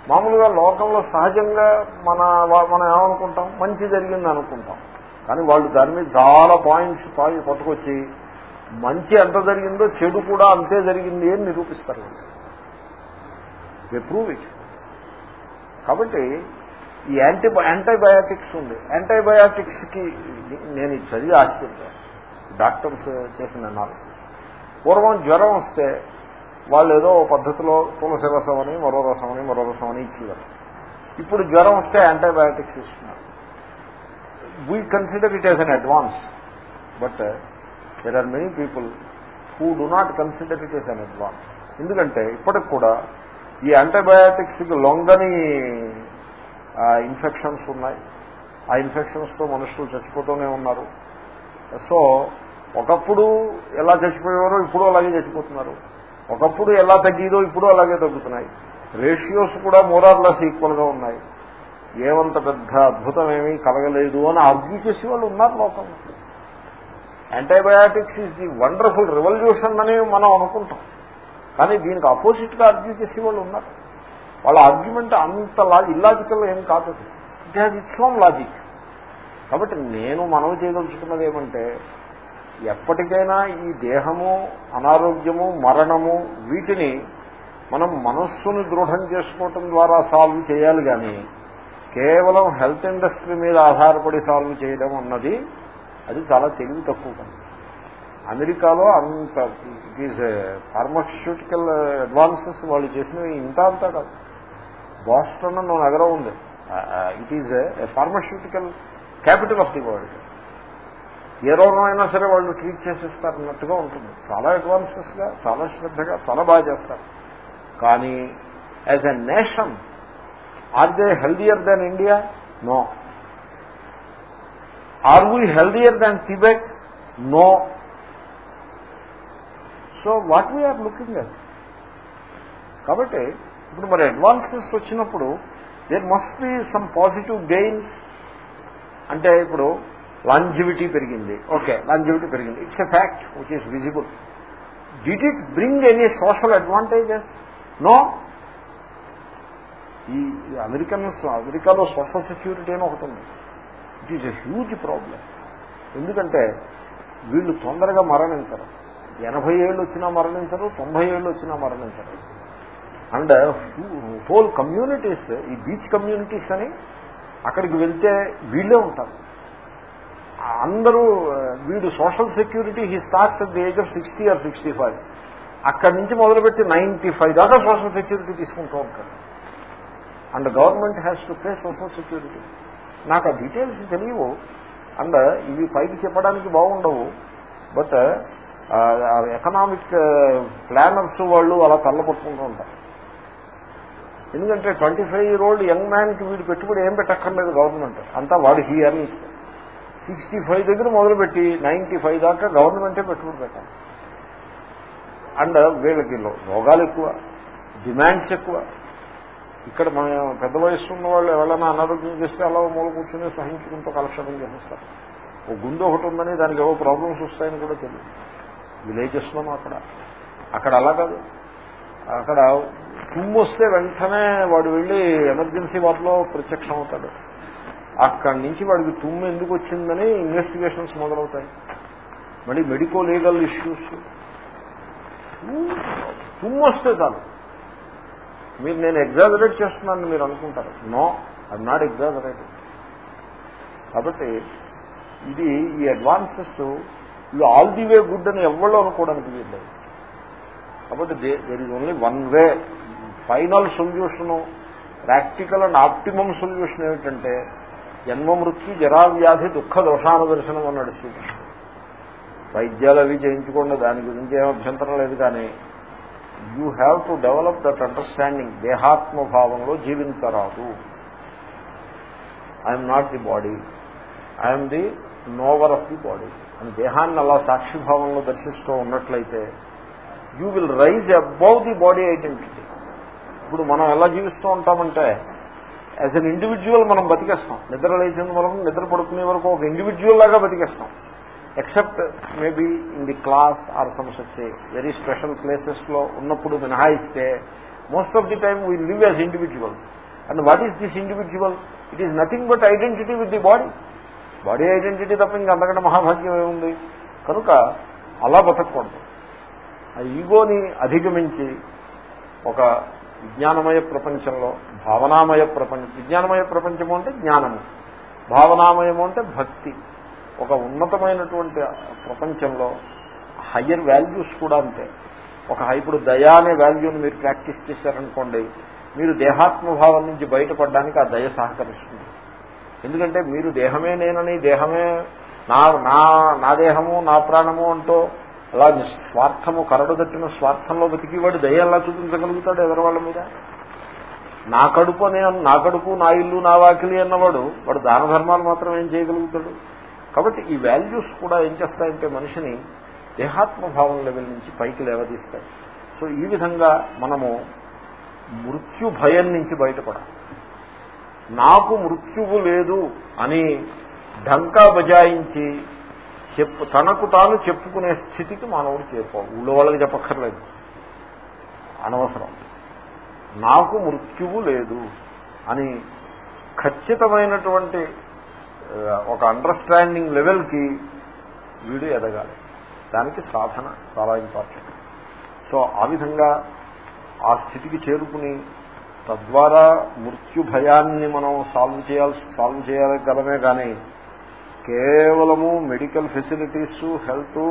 మామూలుగా లోకంలో సహజంగా మన మనం ఏమనుకుంటాం? మంచి జరిగింది అనుకుంటాం. కానీ వాళ్ళు దాని మీద చాలా పాయింట్స్ పట్టుకొచ్చి మంచి ఎంత జరిగిందో చెడు కూడా అంతే జరిగింది అని నిరూపిస్తారు. ప్రూవ్ ఇట్ కాబట్టి ఈ యాంటీ యాంటీబయాటిక్స్ ఉంది. యాంటీబయాటిక్స్కి నేను ఇది చదివి ఆశ్చర్యం డాక్టర్స్ చేసిన అనాలిసిస్ పూర్వం జ్వరం వస్తే వాళ్ళు ఏదో పద్ధతిలో తులసి రసం అని మరో రసం అని మరో రసం అని ఇచ్చేవారు. ఇప్పుడు జ్వరం వస్తే యాంటీబయాటిక్స్ ఇస్తున్నారు. We consider it as an advance but there are many people who do not consider it is an advance ఎందుకంటే ఇప్పటికి కూడా ఈ యాంటీబయాటిక్స్కి లొంగని ఇన్ఫెక్షన్స్ ఉన్నాయి. ఆ ఇన్ఫెక్షన్స్తో మనుషులు చచ్చిపోతూనే ఉన్నారు. సో ఒకప్పుడు ఎలా చచ్చిపోయేవారో ఇప్పుడు అలాగే చచ్చిపోతున్నారు. ఒకప్పుడు ఎలా తగ్గేదో ఇప్పుడు అలాగే తగ్గుతున్నాయి. రేషియోస్ కూడా మోరార్లెస్ ఈక్వల్గా ఉన్నాయి. ఏమంత పెద్ద అద్భుతం ఏమీ కలగలేదు అని ఆర్గ్యూ చేసే వాళ్ళు ఉన్నారు లోకంలో. Antibiotics is the wonderful revolution అని మనం అనుకుంటాం. కానీ దీనికి అపోజిట్గా అర్జీ చేసే వాళ్ళు ఉన్నారు. వాళ్ళ ఆర్గ్యుమెంట్ అంత ఇల్లాజికల్ ఏం కాదు. It has its own logic కాబట్టి నేను మనం చేయదలుచుకున్నది ఏమంటే ఎప్పటికైనా ఈ దేహము అనారోగ్యము మరణము వీటిని మనం మనస్సును దృఢం చేసుకోవటం ద్వారా సాల్వ్ చేయాలి కానీ కేవలం హెల్త్ ఇండస్ట్రీ మీద ఆధారపడి సాల్వ్ చేయడం అన్నది అది చాలా తెలివి తక్కువ పని. అమెరికాలో అంత ఇట్ ఈజ్ ఫార్మాస్యూటికల్ అడ్వాన్సెస్ వాళ్ళు చేసినవి ఇంత అంతా కాదు. బాస్టన్ అన్న నగరం ఉంది. It is pharmaceutical capital of the world ఏ అయినా సరే వాళ్ళు ట్రీట్ చేసేస్తారన్నట్టుగా ఉంటుంది. చాలా అడ్వాన్సెస్గా చాలా శ్రద్ధగా చాలా బాగా చేస్తారు. కానీ as a nation are they healthier then India no or we healthier than Tibet no so what we are looking at కాబట్టి ఇప్పుడు మరి అడ్వాన్సెస్ వచ్చినప్పుడు there must be some positive gains అంటే ఇప్పుడు లాంజివిటీ పెరిగింది. ఓకే లాంజివిటీ పెరిగింది. It's a fact which is visible did it bring any social advantages no ఈ American అమెరికాలో సోషల్ సెక్యూరిటీ అని ఒకటి ఉంది. It is a huge problem ఎందుకంటే వీళ్ళు తొందరగా మరణించరు. ఎనభై ఏళ్ళు వచ్చినా మరణించరు తొంభై ఏళ్ళు వచ్చినా మరణించరు. అండ్ హోల్ కమ్యూనిటీస్ ఈ బీచ్ కమ్యూనిటీస్ అని అక్కడికి వెళ్తే వీళ్ళే ఉంటారు. అందరూ వీడు social security he starts at the age of sixty or sixty five అక్కడి నుంచి మొదలుపెట్టి నైన్టీ ఫైవ్ దాకా సోషల్ సెక్యూరిటీ తీసుకుంటూ ఉంటారు. And government has to pay social security నాకు ఆ డీటెయిల్స్ తెలియవు. అండ్ uh, ఇవి పైకి చెప్పడానికి బాగుండవు. బట్ ఎకనామిక్ ప్లానర్స్ వాళ్ళు అలా తల్లపట్టుకుంటూ ఉంటారు. ఎందుకంటే twenty five year old young మ్యాన్కి వీడు పెట్టుబడి ఏం పెట్టక్కర్లేదు గవర్నమెంట్ అంతా వాడు హీ అర్న్స్ సిక్స్టీ ఫైవ్ దగ్గర మొదలుపెట్టి నైన్టీ ఫైవ్ దాకా గవర్నమెంటే పెట్టుబడి పెట్టాలి. అండ్ uh, వీళ్ళకి రోగాలు ఎక్కువ డిమాండ్స్ ఎక్కువ. ఇక్కడ మన పెద్ద వయస్సు ఉన్న వాళ్ళు ఎవరైనా అనారోగ్యం చేస్తే అలా మూల కూర్చుని సహించుకుంటూ కలక్షణం చేసేస్తారు ఓ గుండె ఒకటి ఉందని దానికి ఏవో ప్రాబ్లమ్స్ వస్తాయని కూడా తెలియదు. విలేజెస్లోనూ అక్కడ. అక్కడ అలా కాదు. అక్కడ తుమ్ము వస్తే వెంటనే వాడు వెళ్ళి ఎమర్జెన్సీ వాటిలో ప్రత్యక్షం అవుతాడు. అక్కడి నుంచి వాడికి తుమ్ము ఎందుకు వచ్చిందని ఇన్వెస్టిగేషన్స్ మొదలవుతాయి. మళ్ళీ మెడికో లీగల్ ఇష్యూస్. తుమ్ము వస్తే చాలు. మీరు నేను ఎగ్జాజరేట్ చేస్తున్నాను మీరు అనుకుంటారు. నో ఐఎమ్ నాట్ ఎగ్జాజరేట్ కాబట్టి ఇది ఈ అడ్వాన్సెస్ ఇవి ఆల్ ది వే గుడ్ అని ఎవరో అనుకోవడానికి వీల్లేదు. కాబట్టి there is only one way final solution practical and optimum solution ఏమిటంటే జన్మ మృత్యు జరావ్యాధి దుఃఖ దోషానుదర్శనం అన్నాడు శ్రీకృష్ణుడు. వైద్యాలు అవి చేయించుకోండి దాని గురించి ఏం అభ్యంతరం లేదు కానీ you have to develop that understanding దేహాత్మభావంలో జీవించరాదు. I'm not the body. I'm the knower of the body. అని దేహాన్ని అలా సాక్షిభావంలో దర్శిస్తూ ఉన్నట్లయితే you will rise above the body identity. ఇప్పుడు మనం ఎలా జీవిస్తూ ఉంటామంటే యాజ్ అన్ ఇండివిజువల్ మనం బతికేస్తాం. నిద్ర లేచిన వరకు నిద్ర పడుకునే వరకు ఒక ఇండివిజువల్ లాగా బతికేస్తాం. Except maybe in the class or some such very special ప్లేసెస్లో ఉన్నప్పుడు మినహాయిస్తే most of the time we live as individual and what is this individual it is nothing but identity with the body body identity తప్ప ఇంకా అంతకంటే మహాభాగ్యం ఏముంది? కనుక అలా బతకూడదు. ఆ ఈగోని అధిగమించి ఒక విజ్ఞానమయ ప్రపంచంలో భావనామయ ప్రపంచం విజ్ఞానమయ ప్రపంచము అంటే జ్ఞానము. భావనామయము అంటే భక్తి. ఒక ఉన్నతమైనటువంటి ప్రపంచంలో హయ్యర్ వాల్యూస్ కూడా అంతే. ఒక ఇప్పుడు దయా అనే వాల్యూని మీరు ప్రాక్టీస్ చేశారనుకోండి మీరు దేహాత్మభావం నుంచి బయటపడడానికి ఆ దయ సహకరిస్తుంది. ఎందుకంటే మీరు దేహమే నేనని దేహమే నా నా నా దేహము నా ప్రాణము అంటూ అలా స్వార్థము కరడు తట్టిన స్వార్థంలో బతికివాడు దయ ఎలా చూపించగలుగుతాడు ఎదరవాళ్ళ వాళ్ళ మీద? నా కడుపు నేను నా కడుపు నా ఇల్లు నా వాకిలి అన్నవాడు వాడు దాన ధర్మాలు మాత్రం ఏం చేయగలుగుతాడు? కాబట్టి ఈ వాల్యూస్ కూడా ఏం చేస్తాయంటే మనిషిని దేహాత్మభావం లెవెల్ నుంచి పైకి లేవదీస్తాయి. సో ఈ విధంగా మనము మృత్యు భయం నుంచి బయటపడాలి. నాకు మృత్యువు లేదు అని ఢంకా బజాయించి చెప్పు తనకు తాను చెప్పుకునే స్థితికి మానవుడు చేరుకోవాలి. ఊళ్ళో వాళ్ళకి చెప్పక్కర్లేదు. అనవసరం. నాకు మృత్యువు లేదు అని ఖచ్చితమైనటువంటి ఒక అండర్స్టాండింగ్ లెవెల్కి వీడు ఎదగాలి. దానికి సాధన చాలా ఇంపార్టెంట్ సో ఆ విధంగా ఆ స్థితికి చేరుకుని తద్వారా మృత్యు భయాన్ని మనం సాల్వ్ చేయాల్సి సాల్వ్ చేయగలమే కానీ కేవలము మెడికల్ ఫెసిలిటీస్ హెల్త్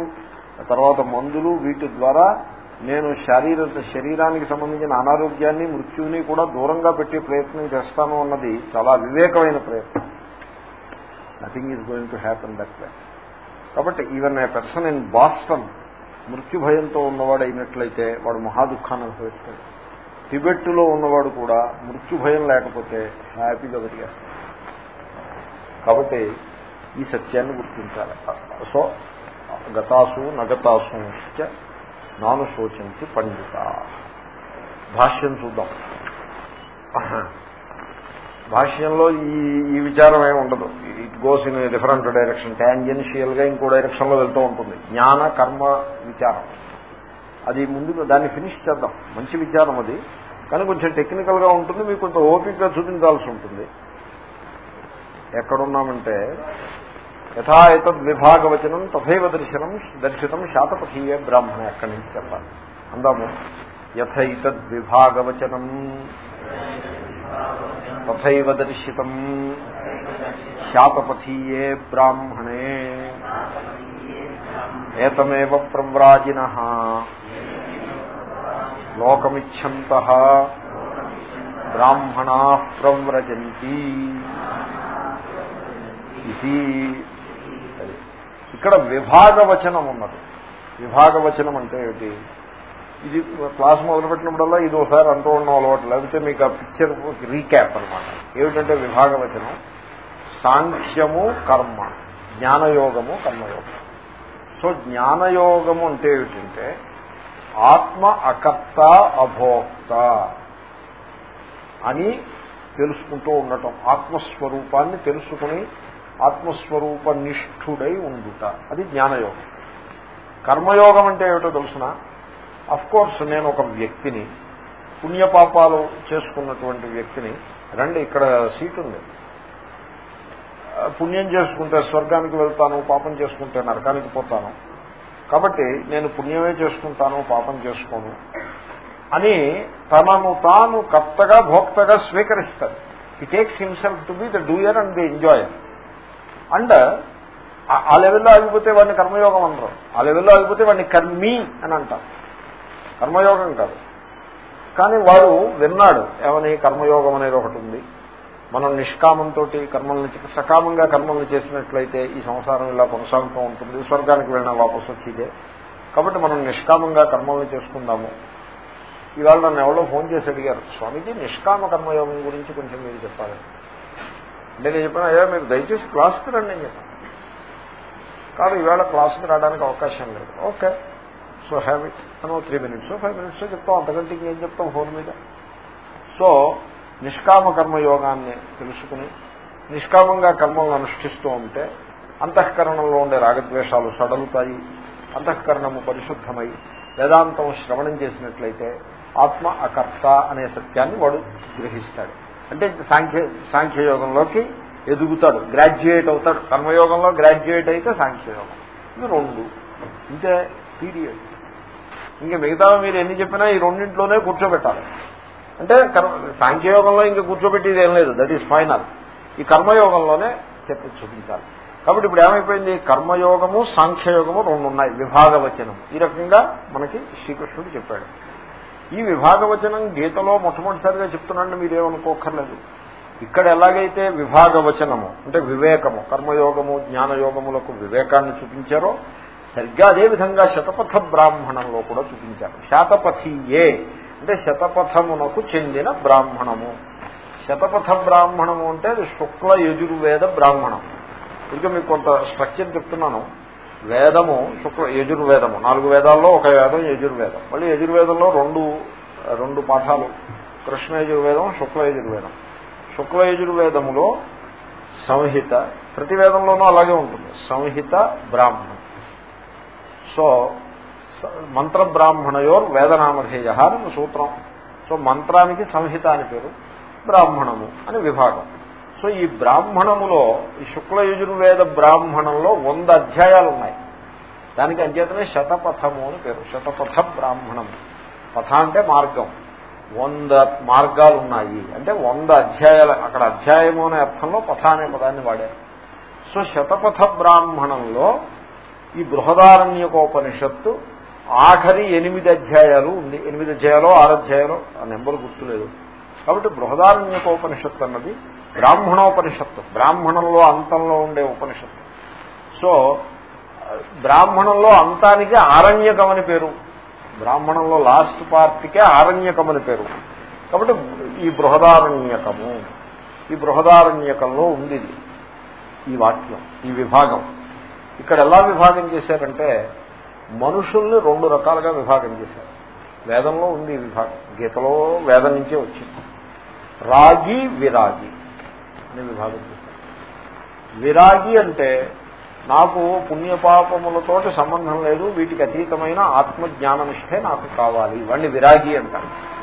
తర్వాత మందులు వీటి ద్వారా నేను శారీర శరీరానికి సంబంధించిన అనారోగ్యాన్ని మృత్యుని కూడా దూరంగా పెట్టే ప్రయత్నం చేస్తాను అన్నది చాలా వివేకమైన ప్రయత్నం. Nothing is going to happen that place కాబట్టి even a person in Boston మృత్యు భయంతో ఉన్నవాడు అయినట్లయితే వాడు మహాదుఖాన్ని అనుభవిస్తాడు. టిబెట్లో ఉన్నవాడు కూడా మృత్యు భయం లేకపోతే హ్యాపీగా బతికేస్తాడు. కాబట్టి ఈ సత్యాన్ని గుర్తించాలి. సో గతాసు నగతాసు నాను శోచించి పండిత. భాష్యం చూద్దాం. భాష్యంలో ఈ ఈ విచారం ఏమి ఉండదు. It goes in different direction టాంజెన్షియల్గా ఇంకో డైరెక్షన్లో వెళ్తూ ఉంటుంది. జ్ఞాన కర్మ విచారం. అది ముందు దాన్ని ఫినిష్ చేద్దాం. మంచి విచారం అది. కానీ కొంచెం టెక్నికల్గా ఉంటుంది. మీకు కొంత ఓపికగా చూపించాల్సి ఉంటుంది. ఎక్కడున్నామంటే యథా విభాగవచనం తథైవ దర్శనం దర్శితం శాతపథీయ బ్రాహ్మణ ఎక్కడి నుంచి చెప్పాలి. అందాము. యథైతద్ విభాగవచనం. తథైవ దర్శితం. శాతపథీయే బ్రాహ్మణే. ఏతమేవ ప్రవ్రాజిన. లోకమిచ్చంత. బ్రాహ్మణా ప్రవ్రజంతి. ఇది ఇక్కడ విభాగవచనం ఉన్నది. విభాగవచనం అంటే ఏమిటి? ఇది క్లాస్ మొదలుపెట్టినప్పుడల్లా ఇది ఒకసారి అంటూ ఉండడం అలవాటు. లేకపోతే మీకు ఆ పిక్చర్ రీక్యాప్ అనమాట ఏమిటంటే విభాగవచనం? సాంఖ్యము కర్మ. జ్ఞానయోగము కర్మయోగం. సో జ్ఞానయోగము అంటే ఏమిటంటే ఆత్మ అకర్త అభోక్త అని తెలుసుకుంటూ ఉండటం. ఆత్మస్వరూపాన్ని తెలుసుకుని ఆత్మస్వరూప నిష్ఠుడై ఉండుట. అది జ్ఞానయోగం. కర్మయోగం అంటే ఏమిటో తెలుసిన? అఫ్ కోర్స్ నేను ఒక వ్యక్తిని పుణ్యపాపాలు చేసుకున్నటువంటి వ్యక్తిని రండి ఇక్కడ సీట్ ఉంది. పుణ్యం చేసుకుంటే స్వర్గానికి వెళ్తాను పాపం చేసుకుంటే నరకానికి పోతాను. కాబట్టి నేను పుణ్యమే చేసుకుంటాను పాపం చేసుకోను అని తనను తాను కర్తగా భోక్తగా స్వీకరిస్తాడు. He takes himself to be the doer and the enjoyer and ఆ లెవెల్లో ఆగిపోతే వాడిని కర్మయోగం అనరు. ఆ లెవెల్లో ఆగిపోతే వాడిని కర్మీ అని అంటారు. కర్మయోగం కాదు. కానీ వాడు విన్నాడు ఏమని కర్మయోగం అనేది ఒకటి ఉంది. మనం నిష్కామంతో కర్మల్ని సకామంగా కర్మల్ని చేసినట్లయితే ఈ సంసారం ఇలా కొనసాగుతూ ఉంటుంది స్వర్గానికి వెళ్ళిన వాపసు వచ్చిదే. కాబట్టి మనం నిష్కామంగా కర్మల్ని చేసుకుందాము. ఇవాళ నన్ను ఎవరో ఫోన్ చేసి అడిగారు స్వామీజీ నిష్కామ కర్మయోగం గురించి కొంచెం మీరు చెప్పాలి. అంటే నేను చెప్పాను అయ్యా మీరు దయచేసి క్లాస్కి రండి అని చెప్పాను. కాదు ఈవేళ క్లాస్కి రావడానికి అవకాశం లేదు. ఓకే. సో హ్యావ్ ఇట్ మనం త్రీ మినిట్స్ ఫైవ్ మినిట్స్ చెప్తాం. అంతకంటే ఇంకేం చెప్తాం ఫోన్ మీద? సో నిష్కామ కర్మయోగాన్ని తెలుసుకుని నిష్కామంగా కర్మలను అనుష్ఠిస్తూ ఉంటే అంతఃకరణంలో ఉండే రాగద్వేషాలు సడలుతాయి. అంతఃకరణము పరిశుద్ధమై వేదాంతం శ్రవణం చేసినట్లయితే ఆత్మ అకర్త అనే సత్యాన్ని వాడు గ్రహిస్తాడు. అంటే సాంఖ్య సాంఖ్యయోగంలోకి ఎదుగుతాడు. గ్రాడ్యుయేట్ అవుతాడు. కర్మయోగంలో గ్రాడ్యుయేట్ అయితే సాంఖ్యయోగం. ఇది రెండు. ఇంతే. పీరియడ్ ఇంకా మిగతా మీరు ఎన్ని చెప్పినా ఈ రెండింటిలోనే కూర్చోబెట్టాలి. అంటే సాంఖ్యయోగంలో ఇంకా కూర్చోబెట్టేది ఏం లేదు. దట్ ఈస్ ఫైనల్ ఈ కర్మయోగంలోనే చెప్పి చూపించాలి. కాబట్టి ఇప్పుడు ఏమైపోయింది? కర్మయోగము సాంఖ్యయోగము రెండు ఉన్నాయి విభాగవచనం. ఈ రకంగా మనకి శ్రీకృష్ణుడు చెప్పాడు. ఈ విభాగవచనం గీతలో మొట్టమొదటిసారిగా చెప్తున్నాడని మీరేమనుకోకర్లేదు ఇక్కడ ఎలాగైతే విభాగవచనము అంటే వివేకము కర్మయోగము జ్ఞానయోగములకు వివేకాన్ని చూపించారో సరిగ్గా అదేవిధంగా శతపథ బ్రాహ్మణంలో కూడా చూపించారు. శాతపథీయే అంటే శతపథమునకు చెందిన బ్రాహ్మణము. శతపథ బ్రాహ్మణము అంటే అది శుక్ల యజుర్వేద బ్రాహ్మణం. ఇక మీకు కొంత స్ట్రక్చర్ చెప్తున్నాను. వేదము శుక్ల యజుర్వేదము. నాలుగు వేదాల్లో ఒక వేదం యజుర్వేదం. మళ్ళీ యజుర్వేదంలో రెండు రెండు పాఠాలు. కృష్ణ యజుర్వేదం శుక్ల యజుర్వేదం. శుక్ల యజుర్వేదములో సంహిత ప్రతి వేదంలోనూ అలాగే ఉంటుంది. సంహిత బ్రాహ్మణం. సో మంత్ర బ్రాహ్మణయోర్ వేదనామధేయ అని సూత్రం. సో మంత్రానికి సంహిత అని పేరు. బ్రాహ్మణము అని విభాగం. సో ఈ బ్రాహ్మణములో ఈ శుక్లయజుర్వేద బ్రాహ్మణంలో వంద అధ్యాయాలు ఉన్నాయి దానికి అంచేతనే శతపథము అని పేరు. శతపథ బ్రాహ్మణం. పథ అంటే మార్గం. వంద మార్గాలు ఉన్నాయి అంటే వంద అధ్యాయాలు అక్కడ అధ్యాయము అనే అర్థంలో పథ అనే పదాన్ని వాడారు. సో శతపథ బ్రాహ్మణంలో ఈ బృహదారణ్యకోపనిషత్తు ఆఖరి ఎనిమిది అధ్యాయాలు ఉంది. ఎనిమిది అధ్యాయాలు ఆరు ఆ నెంబర్ గుర్తులేదు. కాబట్టి బృహదారణ్యకోపనిషత్తు అన్నది బ్రాహ్మణోపనిషత్తు. బ్రాహ్మణంలో అంతంలో ఉండే ఉపనిషత్తు. సో బ్రాహ్మణంలో అంతానికి ఆరణ్యకం అని పేరు. బ్రాహ్మణంలో లాస్ట్ పార్టీకే ఆరణ్యకం అని పేరు. కాబట్టి ఈ బృహదారణ్యకము ఈ బృహదారణ్యకంలో ఉంది ఈ వాక్యం ఈ విభాగం. ఇక్కడ ఎలా విభాగం చేశారంటే మనుషుల్ని రెండు రకాలుగా విభాగం చేశారు. వేదంలో ఉంది విభాగం. గీతలో వేదం నుంచే వచ్చింది. రాగి విరాగి అని విభాగం చేశారు. విరాగి అంటే నాకు పుణ్యపాపములతోటి సంబంధం లేదు వీటికి అతీతమైన ఆత్మజ్ఞాననిష్టే నాకు కావాలి. వాడిని విరాగి అంటారు.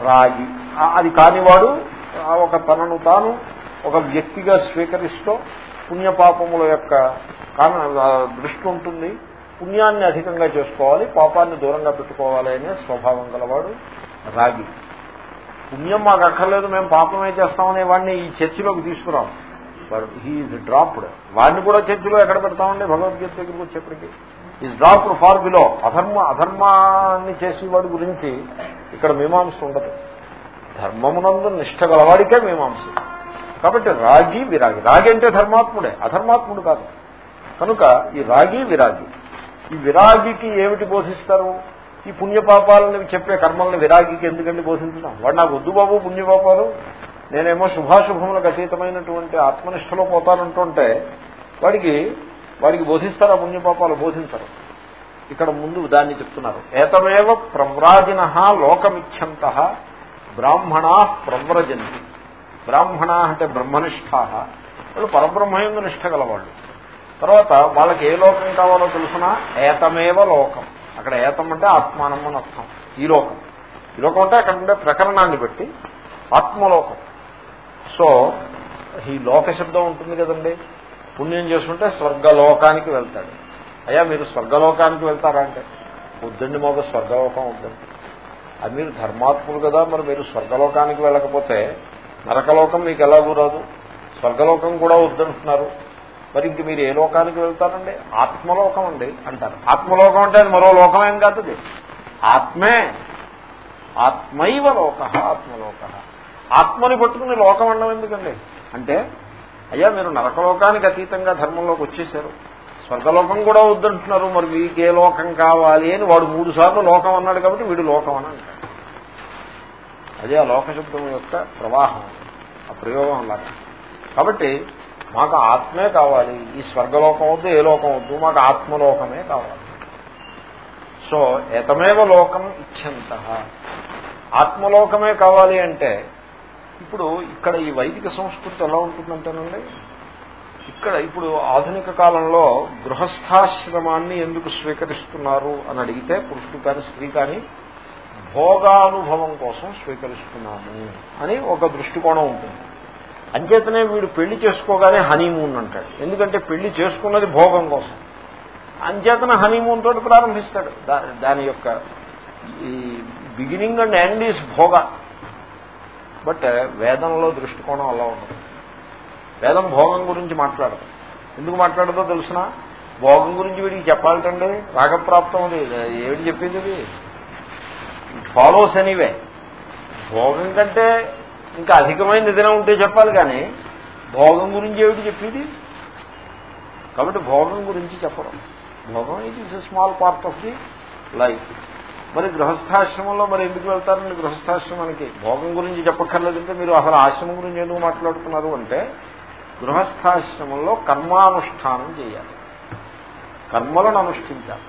రాగి. అది కానివాడు ఒక తనను తాను ఒక వ్యక్తిగా స్వీకరిస్తూ పుణ్యపాపముల యొక్క దృష్టి ఉంటుంది. పుణ్యాన్ని అధికంగా చేసుకోవాలి పాపాన్ని దూరంగా పెట్టుకోవాలి అనే స్వభావం గలవాడు రాగి. పుణ్యం మాకు అక్కర్లేదు మేము పాపమే చేస్తామనే వాడిని ఈ చర్చిలోకి తీసుకురాం. హీఈస్ డ్రాప్డ్ వాడిని కూడా చర్చిలో ఎక్కడ పెడతామండి? భగవద్గీత దగ్గరికి వచ్చేప్పటికి. ఈజ్ డ్రాప్డ్ ఫార్ బిలో అధర్మ అధర్మాన్ని చేసేవాడి గురించి ఇక్కడ మీమాంస ఉండదు. ధర్మమునందు నిష్ట గలవాడికే మీమాంస. కాబట్టి రాగి విరాగి. రాగి అంటే ధర్మాత్ముడే. అధర్మాత్ముడు కాదు. కనుక ఈ రాగి విరాగి. ఈ విరాగికి ఏమిటి బోధిస్తారు? ఈ పుణ్యపాపాలని చెప్పే కర్మల్ని విరాగికి ఎందుకండి బోధించడం? వాడు నాకు వద్దు బాబు పుణ్యపాపాలు. నేనేమో శుభాశుభములకు అతీతమైనటువంటి ఆత్మనిష్టలో పోతానంటుంటే వాడికి వాడికి బోధిస్తారు ఆ పుణ్యపాపాలు బోధించరు. ఇక్కడ ముందు దాన్ని చెప్తున్నారు. ఏతమేవ ప్రవ్రాజిన లోకమిచ్చంత బ్రాహ్మణా ప్రవ్రజంతి. బ్రాహ్మణ అంటే బ్రహ్మనిష్టా వాళ్ళు పరబ్రహ్మయందు నిష్ట గలవాళ్ళు. తర్వాత వాళ్ళకి ఏ లోకం కావాలో తెలుసినా? ఏతమేవ లోకం. అక్కడ ఏతం అంటే ఆత్మానం అని అర్థం. ఈ లోకం. ఈ లోకం అంటే అక్కడ ఉండే ప్రకరణాన్ని బట్టి ఆత్మలోకం. సో ఈ లోక శబ్దం ఉంటుంది కదండి. పుణ్యం చేసుకుంటే స్వర్గలోకానికి వెళ్తాడు. అయ్యా మీరు స్వర్గలోకానికి వెళ్తారా అంటే? వద్దండి మాకు స్వర్గలోకం ఉంటుంది అది మీరు ధర్మాత్ములు కదా మరి మీరు స్వర్గలోకానికి వెళ్ళకపోతే నరకలోకం మీకు ఎలాగూ రాదు. స్వర్గలోకం కూడా వద్దంటున్నారు. మరి ఇంక మీరు ఏ లోకానికి వెళ్తారండి? ఆత్మలోకం అండి అంటారు. ఆత్మలోకం అంటే అది మరో లోకమేం కాదు ఆత్మే. ఆత్మైవ లోక ఆత్మలోక. ఆత్మని పట్టుకుని లోకం అండం ఎందుకండి? అంటే అయ్యా మీరు నరకలోకానికి అతీతంగా ధర్మంలోకి వచ్చేశారు. స్వర్గలోకం కూడా వద్దంటున్నారు. మరి వీరికి ఏ లోకం కావాలి అని వాడు మూడు సార్లు లోకం అన్నాడు కాబట్టి వీడు లోకం అని అంటాడు. అదే ఆ లోకశబ్దం యొక్క ప్రవాహం. ఆ ప్రయోగం లాగా. కాబట్టి మాకు ఆత్మే కావాలి. ఈ స్వర్గలోకం వద్దు ఏ లోకం వద్దు మాకు ఆత్మలోకమే కావాలి. సో ఏతమేవ లోకం ఇచ్చంత. ఆత్మలోకమే కావాలి అంటే ఇప్పుడు ఇక్కడ ఈ వైదిక సంస్కృతి ఎలా ఉంటుందంటేనండి ఇక్కడ ఇప్పుడు ఆధునిక కాలంలో గృహస్థాశ్రమాన్ని ఎందుకు స్వీకరిస్తున్నారు అని అడిగితే పురుషుడు కానీ స్త్రీ కానీ భోగానుభవం కోసం స్వీకరిస్తున్నాము అని ఒక దృష్టికోణం ఉంటుంది. అంచేతనే వీడు పెళ్ళి చేసుకోగానే హనీమూన్ అంటాడు. ఎందుకంటే పెళ్ళి చేసుకున్నది భోగం కోసం. అంచేతన హనీమూన్ తోటి ప్రారంభిస్తాడు. దాని యొక్క ఈ బిగినింగ్ అండ్ ఎండ్ ఈస్ భోగ. బట్ వేదంలో దృష్టికోణం అలా ఉండదు. వేదం భోగం గురించి మాట్లాడదు. ఎందుకు మాట్లాడదో తెలుసిన? భోగం గురించి వీడికి చెప్పాలటండి. రాగప్రాప్తం అది. ఏమిటి చెప్పింది ఇట్ ఫాలోస్ ఎనీవే భోగం కంటే ఇంకా అధికమైన ఏదైనా ఉంటే చెప్పాలి కానీ భోగం గురించి ఏమిటి చెప్పేది? కాబట్టి భోగం గురించి చెప్పడం. భోగం it is small part of the life మరి గృహస్థాశ్రమంలో మరి ఎందుకు వెళ్తారండి గృహస్థాశ్రమానికి? భోగం గురించి చెప్పక్కర్లేదంటే మీరు అసలు ఆశ్రమం గురించి ఎందుకు మాట్లాడుతున్నారు అంటే గృహస్థాశ్రమంలో కర్మానుష్ఠానం చేయాలి. కర్మలను అనుష్ఠించాలి.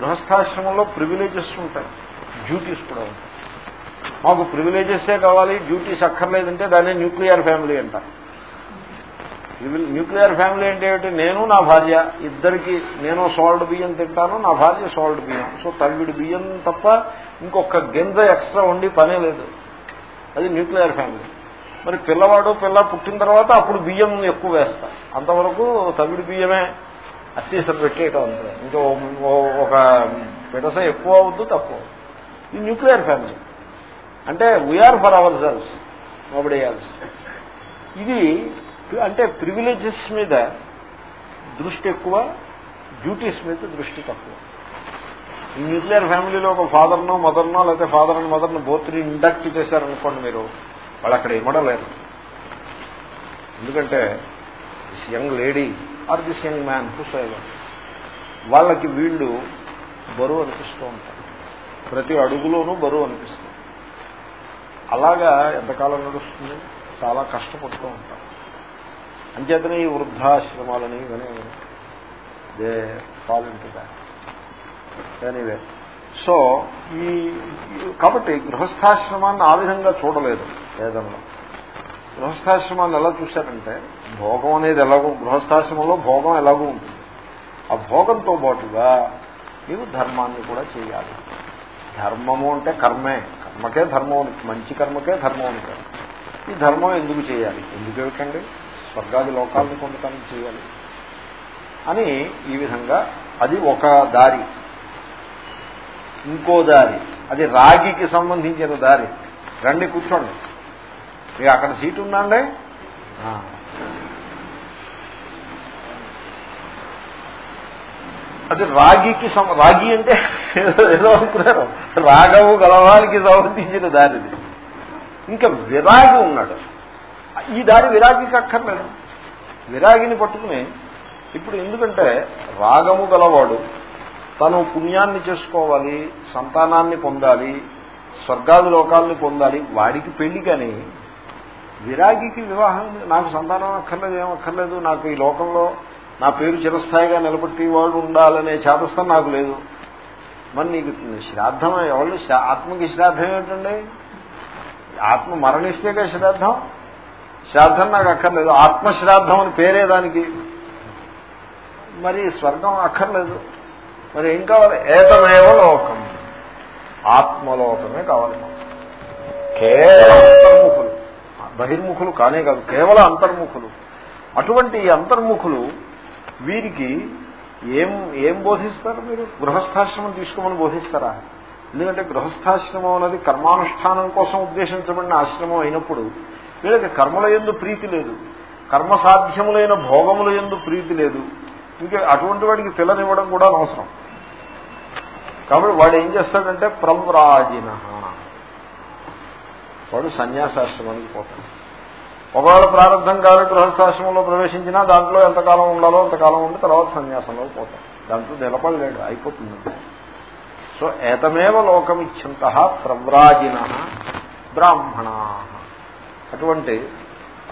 గృహస్థాశ్రమంలో ప్రివిలేజెస్ ఉంటాయి. డ్యూటీస్ కూడా ఉంటాయి. మాకు ప్రివిలేజెస్సే కావాలి డ్యూటీస్ అక్కర్లేదంటే దాన్ని న్యూక్లియర్ ఫ్యామిలీ అంటారు. న్యూక్లియర్ ఫ్యామిలీ అంటే ఏమిటి? నేను నా భార్య ఇద్దరికి నేను సాల్ట్ బియ్యం తింటాను నా భార్య సాల్ట్ బియ్యం. సో తల్విడి బియ్యం తప్ప ఇంకొక గింజ ఎక్స్ట్రా ఉండి పనే లేదు. అది న్యూక్లియర్ ఫ్యామిలీ. మరి పిల్లవాడు పిల్ల పుట్టిన తర్వాత అప్పుడు బియ్యం ఎక్కువ వేస్తారు. అంతవరకు తమిడి బియ్యమే అత్యవసరం పెట్టేయటం అంతే. ఇంకా ఒక పిడస ఎక్కువ అవద్దు తక్కువ ఈ న్యూక్లియర్ ఫ్యామిలీ. అంటే we are for ourselves nobody else ఇది అంటే ప్రివిలేజెస్ మీద దృష్టి ఎక్కువ డ్యూటీస్ మీద దృష్టి తక్కువ. ఈ న్యూక్లియర్ ఫ్యామిలీలో ఒక ఫాదర్నో మదర్నో లేకపోతే ఫాదర్ అండ్ మదర్ను బోత్ని ఇండక్ట్ చేశారనుకోండి మీరు వాళ్ళు అక్కడ ఇవ్వడలేరు ఎందుకంటే this young lady or this young man హుసైవర్ వాళ్ళకి వీళ్ళు బరువు అనిపిస్తూ ఉంటారు. ప్రతి అడుగులోనూ బరువు అనిపిస్తుంది. అలాగా ఎంతకాలం నడుస్తుంది? చాలా కష్టపడుతూ ఉంటారు అంచేతనే ఈ వృద్ధాశ్రమాలని ఇవన్నీ they fall into that anyway so ఈ కాబట్టి గృహస్థాశ్రమాన్ని ఆ విధంగా చూడలేదు వేదంలో. గృహస్థాశ్రమాన్ని ఎలా చూశారంటే భోగం అనేది ఎలాగో గృహస్థాశ్రమంలో భోగం ఎలాగో ఉంటుంది. ఆ భోగంతో పాటుగా నీవు ధర్మాన్ని కూడా చేయాలి. ధర్మము అంటే కర్మే. కర్మకే ధర్మం మంచి కర్మకే ధర్మం ఉంటారు ఈ ధర్మం ఎందుకు చేయాలి? ఎందుకు ఏమిటండి? స్వర్గాది లోకాలను పొందటానికి చేయాలి. అని ఈ విధంగా అది ఒక దారి. ఇంకో దారి. అది రాగికి సంబంధించిన దారి. రండి కూర్చోండి. మీకు అక్కడ సీట్ ఉందండి అది రాగికి రాగి అంటే ఏదో అనుకున్నారు. రాగము గలవానికి సంబంధించిన దారి ఇంకా విరాగి ఉన్నాడు. ఈ దారి విరాగికి అక్కర్లేదు. విరాగిని పట్టుకుని ఇప్పుడు ఎందుకంటే రాగము గలవాడు తను పుణ్యాన్ని చేసుకోవాలి సంతానాన్ని పొందాలి స్వర్గాది లోకాలని పొందాలి వాడికి పెళ్ళి కానీ విరాగికి వివాహం నాకు సంతానం అక్కర్లేదు ఏమక్కర్లేదు నాకు ఈ లోకంలో నా పేరు చిరస్థాయిగా నిలబెట్టేవాడు ఉండాలనే చేతస్థం నాకు లేదు. మరి నీకు శ్రాద్ధం ఎవరు ఆత్మకి శ్రాద్ధం ఏమిటండి ఆత్మ మరణిస్తేగా శ్రాద్ధం. శ్రాద్ధం నాకు అక్కర్లేదు. ఆత్మశ్రాద్ధం అని పేరే దానికి. మరి స్వర్గం అక్కర్లేదు. మరి ఏం కావాలి? ఏతమేవ లోకం. ఆత్మలోకమే కావాలి కేవలం అంతర్ముఖులు. బహిర్ముఖులు కానే కాదు కేవలం అంతర్ముఖులు. అటువంటి అంతర్ముఖులు వీరికి ఏం ఏం బోధిస్తారు మీరు? గృహస్థాశ్రమం తీసుకోమని బోధిస్తారా? ఎందుకంటే గృహస్థాశ్రమం అనేది కర్మానుష్ఠానం కోసం ఉద్దేశించబడిన ఆశ్రమం అయినప్పుడు వీళ్ళకి కర్మల ఎందు ప్రీతి లేదు. కర్మ సాధ్యములైన భోగముల ఎందు ప్రీతి లేదు. ఇంకా అటువంటి వాడికి పిల్లనివ్వడం కూడా అవసరం కాబట్టి వాడు ఏం చేస్తాడంటే ప్రవ్రాజిన. వాడు సన్యాసాశ్రమానికి పోతాడు. ఒకవేళ ప్రారంభం కాదు గృహస్థాశ్రమంలో ప్రవేశించినా దాంట్లో ఎంతకాలం ఉండాలో అంతకాలం ఉండి తర్వాత సన్యాసంలో పోతాం. దాంట్లో నిలబడలేడు అయిపోతుంది. సో ఏతమేవ లోకమిచ్చంత ప్రవ్రాజిన బ్రాహ్మణ. అటువంటి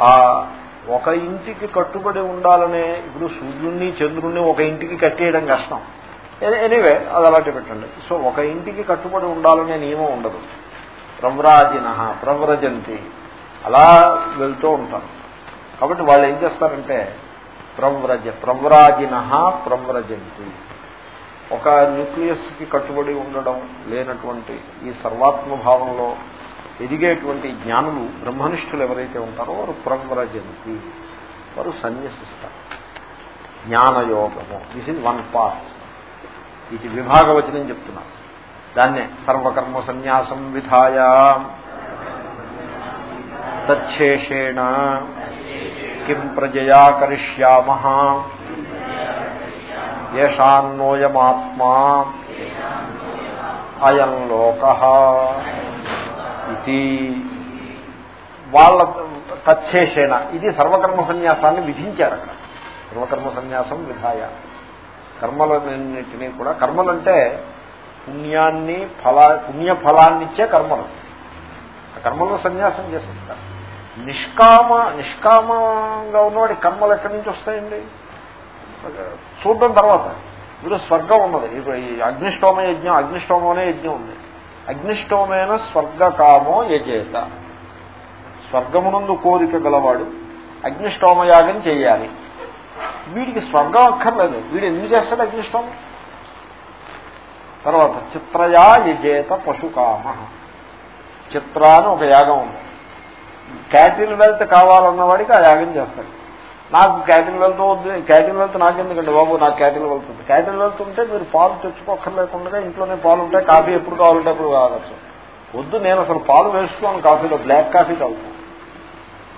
ఆ ఒక ఇంటికి కట్టుబడి ఉండాలనే ఇప్పుడు సూర్యుణ్ణి చంద్రుణ్ణి ఒక ఇంటికి కట్టేయడం కష్టం. ఎనీవే అది అలాంటి పెట్టండి. సో ఒక ఇంటికి కట్టుబడి ఉండాలనే నియమం ఉండదు. ప్రవ్రాజిన ప్రవ్రజంతి. అలా వెళ్తూ ఉంటారు కాబట్టి వాళ్ళు ఏం చేస్తారంటే ప్రవ్రజ ప్రవ్రాజిన ప్రవ్రజంతి. ఒక న్యూక్లియస్కి కట్టుబడి ఉండడం లేనటువంటి ఈ సర్వాత్మ భావంలో ఎదిగేటువంటి జ్ఞానులు బ్రహ్మనిష్ఠులు ఎవరైతే ఉంటారో వారు ప్రవ్రజంతి. వారు సన్యసిస్తారు. జ్ఞానయోగము. దిస్ ఇస్ వన్ పార్ట్ ఇది విభాగవచనం చెప్తున్నారు. దాన్నే సర్వకర్మ సన్యాసం విధాయ. తచ్చేషేణ కిం ప్రజయా కరిష్యామ? ఏషాన్నోయమాత్మా అయం లోక? ఇది వాళ్ళ తచ్చేషేణ ఇది సర్వకర్మ సన్యాసాన్ని విధించారు అక్కడ. సర్వకర్మ సన్యాసం విధాయ. కర్మలన్నింటినీ కూడా కర్మలంటే పుణ్యాన్ని ఫలా పుణ్య ఫలాన్నిచ్చే కర్మలు. ఆ కర్మల్లో సన్యాసం చేసేస్తారు. నిష్కామ నిష్కామంగా ఉన్నవాడి కర్మలు ఎక్కడి నుంచి వస్తాయండి? చూడడం తర్వాత. ఇప్పుడు స్వర్గం ఉన్నది. ఇప్పుడు ఈ అగ్నిష్టోమ యజ్ఞం అగ్నిష్టోమనే యజ్ఞం ఉంది. అగ్నిష్టోమైన స్వర్గకామో యజేత. స్వర్గమునందు కోరిక గలవాడు అగ్నిష్టోమయాగం చేయాలి. వీడికి స్వర్గం అక్కర్లేదు. వీడు ఎందుకు చేస్తాడు అగ్నిష్టోమం? తర్వాత చిత్రయా యజేత పశుకామ. చిత్ర అని ఒక యాగం ఉంది. క్యాటిల్ వెల్త్ కావాలన్న వాడికి ఆ యాగం చేస్తాడు. నాకు క్యాటిల్ వెల్త్ వద్దు క్యాటిల్ వెల్త్ నాకెందుకండి బాబు? నాకు క్యాటిల్ వెల్త్ ఉంది క్యాటిల్ వెల్త్ ఉంటే మీరు పాలు తెచ్చుకోకర్లేకుండా ఇంట్లోనే పాలు ఉంటాయి కాఫీ ఎప్పుడు కావాలంటే అప్పుడు కావచ్చు వద్దు నేను అసలు పాలు వేసుకోను కాఫీలో బ్లాక్ కాఫీ తాగుతాను.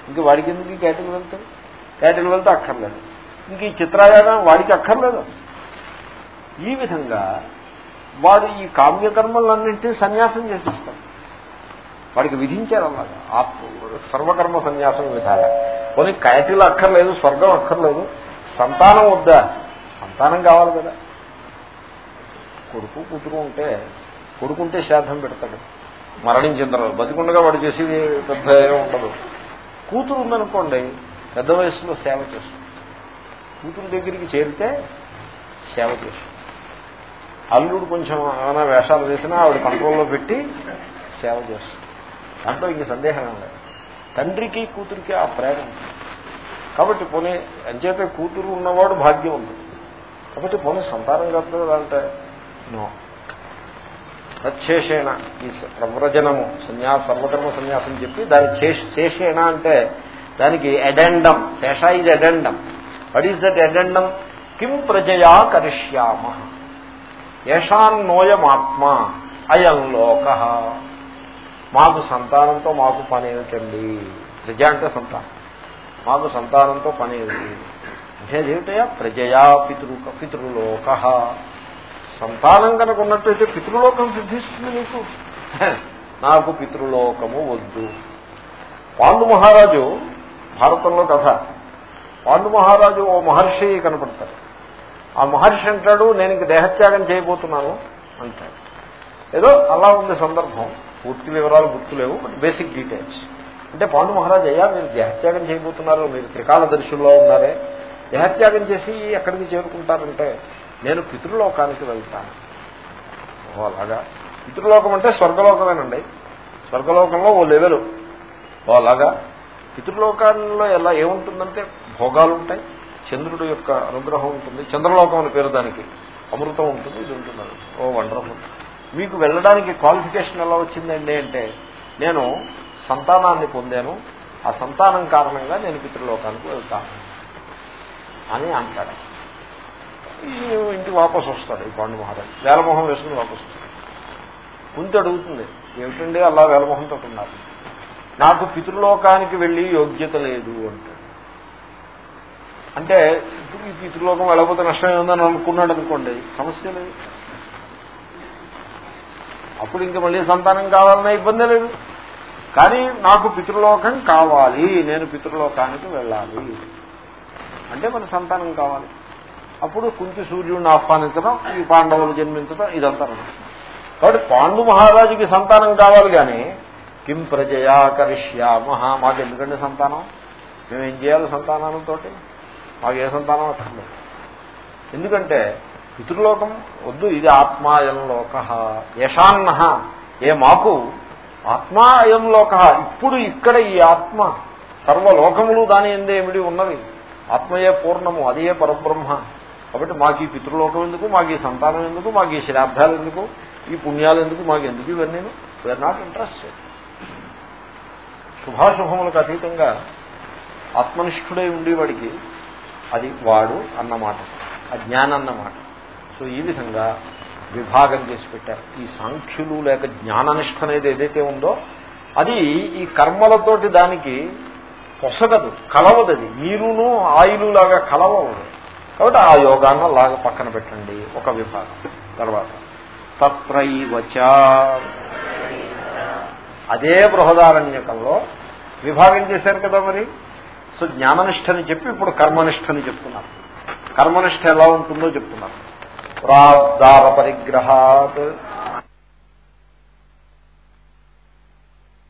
ఇంక వాడికి ఎందుకు క్యాటిల్ వెల్త్? క్యాటిల్ వెల్త్ అక్కర్లేదు. ఇంక ఈ చిత్రాయాగం వాడికి అక్కర్లేదు. ఈ విధంగా వాడు ఈ కామ్యకర్మలన్నింటినీ సన్యాసం చేసిస్తాడు. వాడికి విధించారు అలాగా ఆత్మ సర్వకర్మ సన్యాసం విధాయ. కొన్ని కయటిలు అక్కర్లేదు స్వర్గం అక్కర్లేదు సంతానం వద్దా? సంతానం కావాలి కదా. కొడుకు కూతురు ఉంటే కొడుకుంటే శ్రాద్ధం పెడతాడు. మరణించిన తర్వాత బతికుండగా వాడు చేసేది పెద్ద ఉండదు. కూతురు ఉందనుకోండి పెద్ద వయసులో సేవ చేస్తుంది. కూతురు దగ్గరికి చేరితే సేవ చేస్తుంది. అల్లుడు కొంచెం ఏమైనా వేషాలు చేసినా ఆవిడ కంట్రోల్లో పెట్టి సేవ చేస్తుంది. దాంట్లో ఇంక సందేహం లేదు తండ్రికి కూతురికి ఆ ప్రేమ కాబట్టి పోనీ అంచేతే కూతురు ఉన్నవాడు భాగ్యం ఉంది. కాబట్టి పోనీ సంతానం కాదు కదా అంటే నో. తచ్చేషేణ ఈ ప్రవ్రజనము సన్యాస సర్వకర్మ సన్యాసం చెప్పి దాని శేషేణ అంటే దానికి addendum Shesha is addendum what is that addendum కిం ప్రజయా కరిష్యామ. యశాన్నోయమాత్మ అయం లోక. మాకు సంతానంతో మాకు పని ఏమిటండి? ప్రజ అంటే సంతానం. మాకు సంతానంతో పని ఏమిటి? అంటే ఏమిటయా ప్రజయా పితృ పితృలోక. సంతానం కనుక ఉన్నట్టయితే పితృలోకం సిద్ధిస్తుంది నీకు నాకు పితృలోకము వద్దు. పాండు మహారాజు భారతంలో కథ. పాండు మహారాజు ఓ మహర్షి కనపడతారు. ఆ మహర్షి అంటాడు నేను ఇంక దేహత్యాగం చేయబోతున్నాను అంటాడు. ఏదో అలా ఉంది సందర్భం. పూర్తి వివరాలు గుర్తులేవు బట్ బేసిక్ డీటెయిల్స్ అంటే పాండు మహారాజ్ అయ్యా మీరు దేహత్యాగం చేయబోతున్నారు మీరు త్రికాల దర్శుల్లో ఉన్నారే. దేహత్యాగం చేసి ఎక్కడికి చేరుకుంటారంటే నేను పితృలోకానికి వెళ్తాను. ఓ అలాగా. పితృలోకం అంటే స్వర్గలోకమేనండి. స్వర్గలోకంలో ఓ లెవెల్ ఓ అలాగా. పితృలోకాల్లో ఎలా ఏముంటుందంటే భోగాలు ఉంటాయి చంద్రుడు యొక్క అనుగ్రహం ఉంటుంది చంద్రలోకం అని పేరు దానికి. అమృతం ఉంటుంది ఇది ఉంటుంది. ఓ వండర్ఫుల్ మీకు వెళ్ళడానికి క్వాలిఫికేషన్ ఎలా వచ్చిందండి అంటే నేను సంతానాన్ని పొందాను. ఆ సంతానం కారణంగా నేను పితృలోకానికి వెళ్తాను అని అంటాడు. ఇంటికి వాపసు వస్తాడు ఈ పాండు మహారాజు. వేలమోహం వేసుకుని వాపసు వస్తాడు. కుంతి అడుగుతుంది ఏమిటండి అలా వేలమోహంతో ఉన్నారు? నాకు పితృలోకానికి వెళ్ళి యోగ్యత లేదు అంటాడు. అంటే ఇప్పుడు ఈ పితృలోకం వెళ్ళకపోతే నష్టం ఏముందని అనుకున్నాడు అనుకోండి సమస్య లేదు. అప్పుడు ఇంకా మళ్ళీ సంతానం కావాలనే ఇబ్బంది లేదు. కానీ నాకు పితృలోకం కావాలి నేను పితృలోకానికి వెళ్ళాలి. అంటే మన సంతానం కావాలి. అప్పుడు కుంతి సూర్యుడిని ఆహ్వానించడం ఈ పాండవులు జన్మించడం ఇదంతా కాబట్టి పాండు మహారాజుకి సంతానం కావాలి కానీ కిం ప్రజయా కరిష్యామహ. మాకు ఎందుకంటే సంతానం? మేము ఏం చేయాలి సంతానంతో మాకు ఏ సంతానం అక్కర్లేదు ఎందుకంటే పితృలోకం వద్దు ఇది ఆత్మాయం లోక. యశాన్న ఏ మాకు ఆత్మాయం లోక. ఇప్పుడు ఇక్కడ ఈ ఆత్మ సర్వలోకములు దాని ఎందే ఏమిటి ఉన్నవి? ఆత్మయే పూర్ణము అదే పరబ్రహ్మ. కాబట్టి మాకు ఈ పితృలోకం ఎందుకు? మాకు ఈ సంతానం ఎందుకు? మాకు ఈ శ్రాద్ధాలు ఎందుకు? ఈ పుణ్యాలు ఎందుకు? మాకు ఎందుకు ఇవన్నీ? వీఆర్ నాట్ ఇంట్రెస్టెడ్ శుభాశుభములకు అతీతంగా ఆత్మనిష్ఠుడై ఉండేవాడికి అది వాడు అన్నమాట. అజ్ఞానం అన్నమాట సో ఈ విధంగా విభాగం చేసి పెట్టారు. ఈ సాంఖ్యులు లేక జ్ఞాననిష్ట అనేది ఏదైతే ఉందో అది ఈ కర్మలతోటి దానికి పొసగదు కలవదు అది. నీరును ఆయిలు లాగా కలవదు కాబట్టి ఆ యోగాన్ని లాగా పక్కన పెట్టండి ఒక విభాగం. తర్వాత తత్రైవచ అదే బృహదారణ్యకంలో విభాగం చేశారు కదా మరి? సో జ్ఞాననిష్టని చెప్పి ఇప్పుడు కర్మనిష్టని చెప్తున్నారు. కర్మనిష్ట ఎలా ఉంటుందో చెప్తున్నారు. ప్రాబ్దార పరిగ్రహాత్